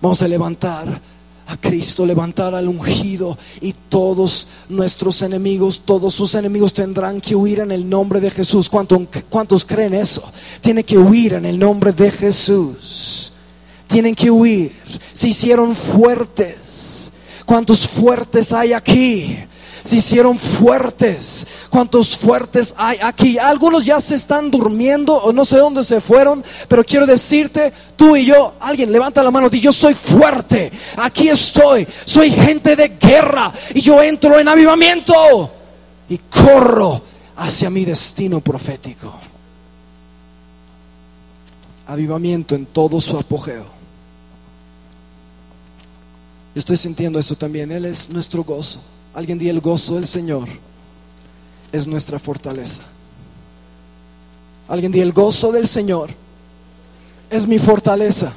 Vamos a levantar a Cristo, levantar al ungido y todos nuestros enemigos, todos sus enemigos tendrán que huir en el nombre de Jesús. ¿Cuántos, creen eso? Tiene que huir en el nombre de Jesús. tienen que huir. Se hicieron fuertes. ¿Cuántos fuertes hay aquí? Se hicieron fuertes. ¿Cuántos fuertes hay aquí? Algunos ya se están durmiendo o no sé dónde se fueron, pero quiero decirte, tú y yo, alguien levanta la mano, di yo soy fuerte. Aquí estoy. Soy gente de guerra y yo entro en avivamiento y corro hacia mi destino profético. Avivamiento en todo su apogeo. Yo estoy sintiendo eso también. Él es nuestro gozo. Alguien di el gozo del Señor es nuestra fortaleza. Alguien di el gozo del Señor es mi fortaleza.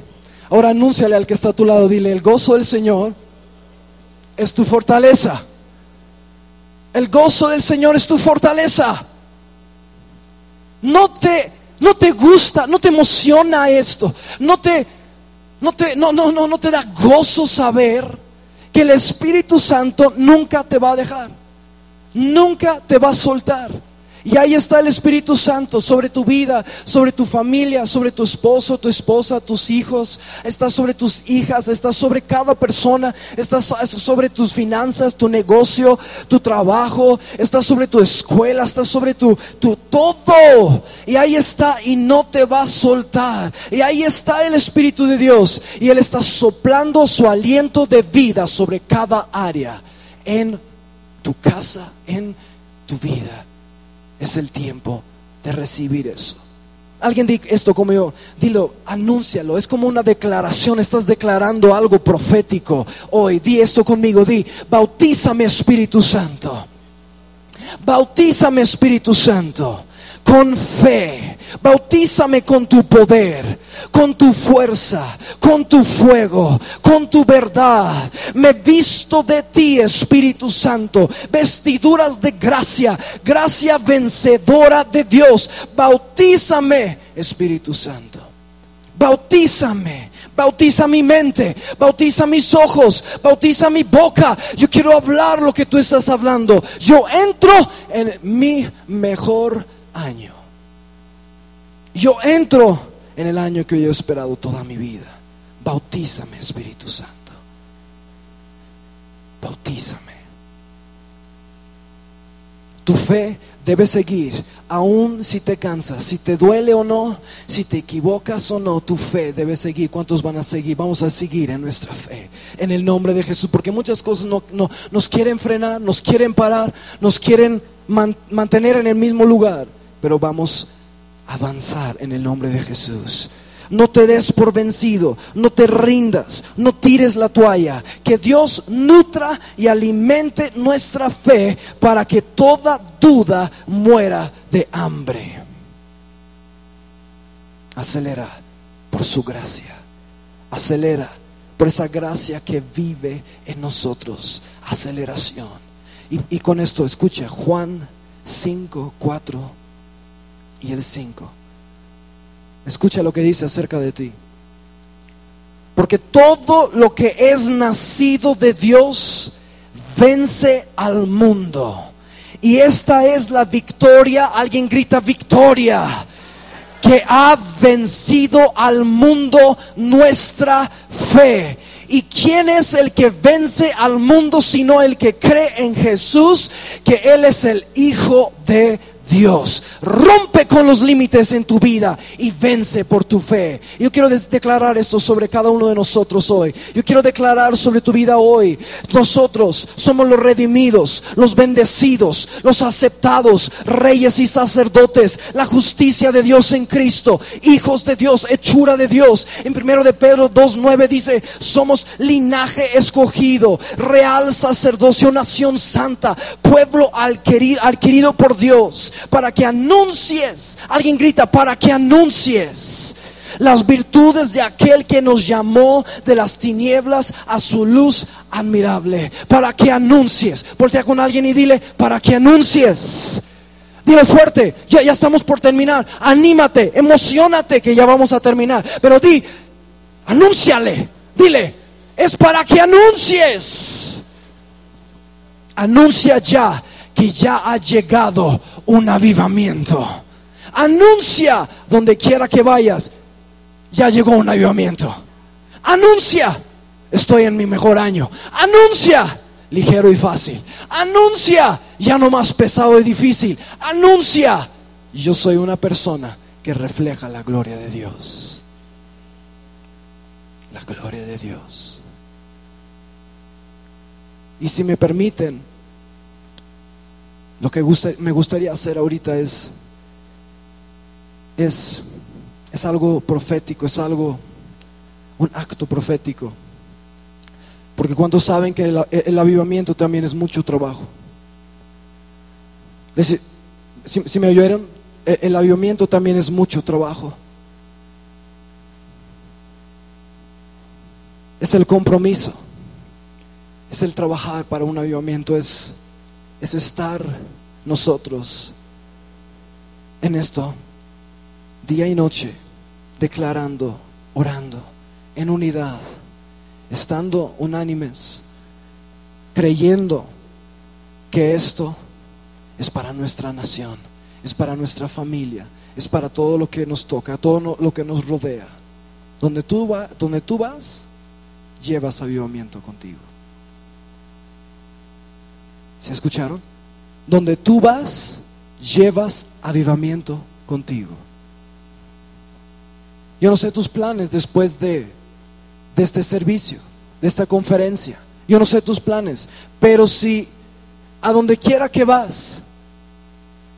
Ahora anúnciale al que está a tu lado, dile, el gozo del Señor es tu fortaleza. El gozo del Señor es tu fortaleza. No te, no te gusta, no te emociona esto. No te, no te, no, no, no, no te da gozo saber que el Espíritu Santo nunca te va a dejar. Nunca te va a soltar. Y ahí está el Espíritu Santo sobre tu vida, sobre tu familia, sobre tu esposo, tu esposa, tus hijos, está sobre tus hijas, está sobre cada persona, está sobre tus finanzas, tu negocio, tu trabajo, está sobre tu escuela, está sobre tu, tu todo. Y ahí está y no te va a soltar. Y ahí está el Espíritu de Dios. Y Él está soplando su aliento de vida sobre cada área en tu casa, en tu vida es el tiempo de recibir eso. Alguien diga esto como yo, dilo, anúncialo, es como una declaración, estás declarando algo profético hoy. Di esto conmigo, di, bautízame Espíritu Santo. Bautízame Espíritu Santo con fe. Bautízame con tu poder, con tu fuerza, con tu fuego, con tu verdad. Me visto de ti, Espíritu Santo, vestiduras de gracia, gracia vencedora de Dios. Bautízame, Espíritu Santo. Bautízame. Bautiza mi mente, bautiza mis ojos, bautiza mi boca. Yo quiero hablar lo que tú estás hablando. Yo entro en mi mejor año. Yo entro en el año que yo he esperado toda mi vida. Bautízame, Espíritu Santo. Bautízame. Tu fe debe seguir, aun si te cansas, si te duele o no, si te equivocas o no, tu fe debe seguir. ¿Cuántos van a seguir? Vamos a seguir en nuestra fe, en el nombre de Jesús, porque muchas cosas no, nos quieren frenar, nos quieren parar, nos quieren mantener en el mismo lugar pero vamos a avanzar en el nombre de Jesús. No te des por vencido, no te rindas, no tires la toalla. Que Dios nutra y alimente nuestra fe para que toda duda muera de hambre. Acelera por su gracia. Acelera por esa gracia que vive en nosotros. Aceleración. Y, con esto escucha Juan 5, 4 y el 5. Escucha lo que dice acerca de ti. Porque todo lo que es nacido de Dios vence al mundo. Y esta es la victoria, alguien grita victoria, que ha vencido al mundo nuestra fe. ¿Y quién es el que vence al mundo sino el que cree en Jesús, que Él es el Hijo de Dios. Rompe con los límites en tu vida y vence por tu fe. Yo quiero declarar esto sobre cada uno de nosotros hoy. Yo quiero declarar sobre tu vida hoy. Nosotros somos los redimidos, los bendecidos, los aceptados, reyes y sacerdotes, la justicia de Dios en Cristo, hijos de Dios, hechura de Dios. En primero de Pedro 2.9 dice, somos linaje escogido, real sacerdocio, nación santa, pueblo adquirido por Dios para que anuncies, alguien grita, para que anuncies las virtudes de aquel que nos llamó de las tinieblas a su luz admirable, para que anuncies. Voltea con alguien y dile, para que anuncies. Dile fuerte, ya, ya estamos por terminar. Anímate, emocionate que ya vamos a terminar. Pero di, anúnciale, dile, es para que anuncies. Anuncia ya que ya ha llegado un avivamiento. Anuncia donde quiera que vayas, ya llegó un avivamiento. Anuncia, estoy en mi mejor año. Anuncia, ligero y fácil. Anuncia, ya no más pesado y difícil. Anuncia, yo soy una persona que refleja la gloria de Dios. La gloria de Dios. Y si me permiten, lo que me gustaría hacer ahorita es, es, es algo profético, es algo, un acto profético. Porque cuando saben que el, avivamiento también es mucho trabajo. Si, me oyeron, el avivamiento también es mucho trabajo. Es el compromiso, es el trabajar para un avivamiento, es, es estar nosotros en esto día y noche, declarando, orando, en unidad, estando unánimes, creyendo que esto es para nuestra nación, es para nuestra familia, es para todo lo que nos toca, todo lo que nos rodea. Donde tú, vas, llevas avivamiento contigo. ¿Se escucharon? Donde tú vas, llevas avivamiento contigo. Yo no sé tus planes después de, de este servicio, de esta conferencia. Yo no sé tus planes, pero si a donde quiera que vas,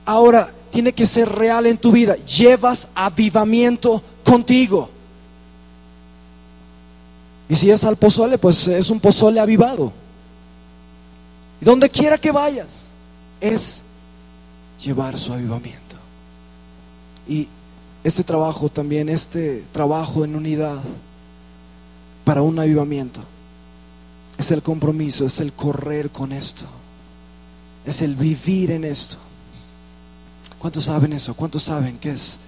ahora tiene que ser real en tu vida, llevas avivamiento contigo. Y si es al pozole, pues es un pozole avivado. Donde quiera que vayas, es llevar su avivamiento. Y este trabajo también, este trabajo en unidad para un avivamiento, es el compromiso, es el correr con esto, es el vivir en esto. ¿Cuántos saben eso? ¿Cuántos saben qué es,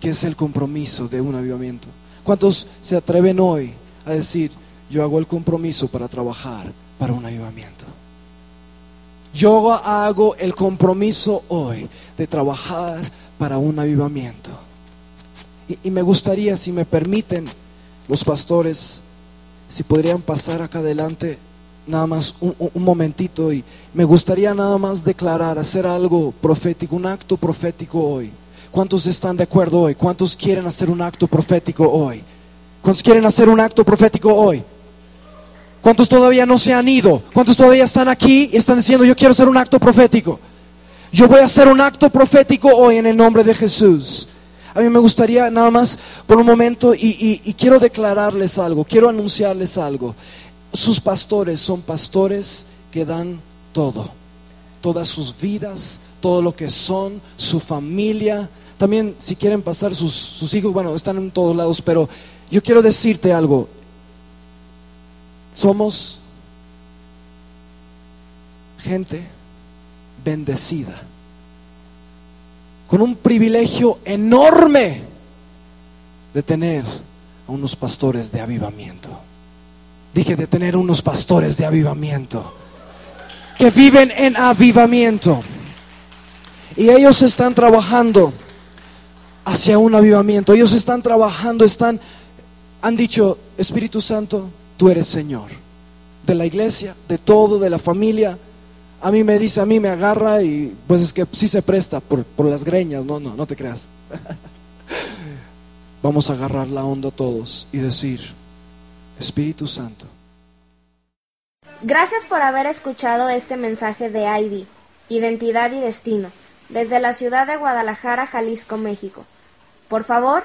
qué es el compromiso de un avivamiento? ¿Cuántos se atreven hoy a decir, yo hago el compromiso para trabajar para un avivamiento. Yo hago el compromiso hoy de trabajar para un avivamiento. Y, me gustaría, si me permiten, los pastores, si podrían pasar acá adelante nada más un, un, momentito y me gustaría nada más declarar, hacer algo profético, un acto profético hoy. ¿Cuántos están de acuerdo hoy? ¿Cuántos quieren hacer un acto profético hoy? ¿Cuántos quieren hacer un acto profético hoy? ¿Cuántos todavía no se han ido? ¿Cuántos todavía están aquí y están diciendo, yo quiero hacer un acto profético? Yo voy a hacer un acto profético hoy en el nombre de Jesús. A mí me gustaría nada más por un momento y, y quiero declararles algo, quiero anunciarles algo. Sus pastores son pastores que dan todo, todas sus vidas, todo lo que son, su familia. También si quieren pasar sus, sus hijos, bueno, están en todos lados, pero yo quiero decirte algo. Somos gente bendecida, con un privilegio enorme de tener a unos pastores de avivamiento. Dije de tener unos pastores de avivamiento, que viven en avivamiento. Y ellos están trabajando hacia un avivamiento. Ellos están trabajando, están han dicho, Espíritu Santo, tú eres Señor de la iglesia, de todo, de la familia. A mí me dice, a mí me agarra y pues es que sí se presta por, por las greñas. No, no, no te creas. Vamos a agarrar la onda todos y decir, Espíritu Santo. Gracias por haber escuchado este mensaje de ID, Identidad y Destino, desde la ciudad de Guadalajara, Jalisco, México. Por favor,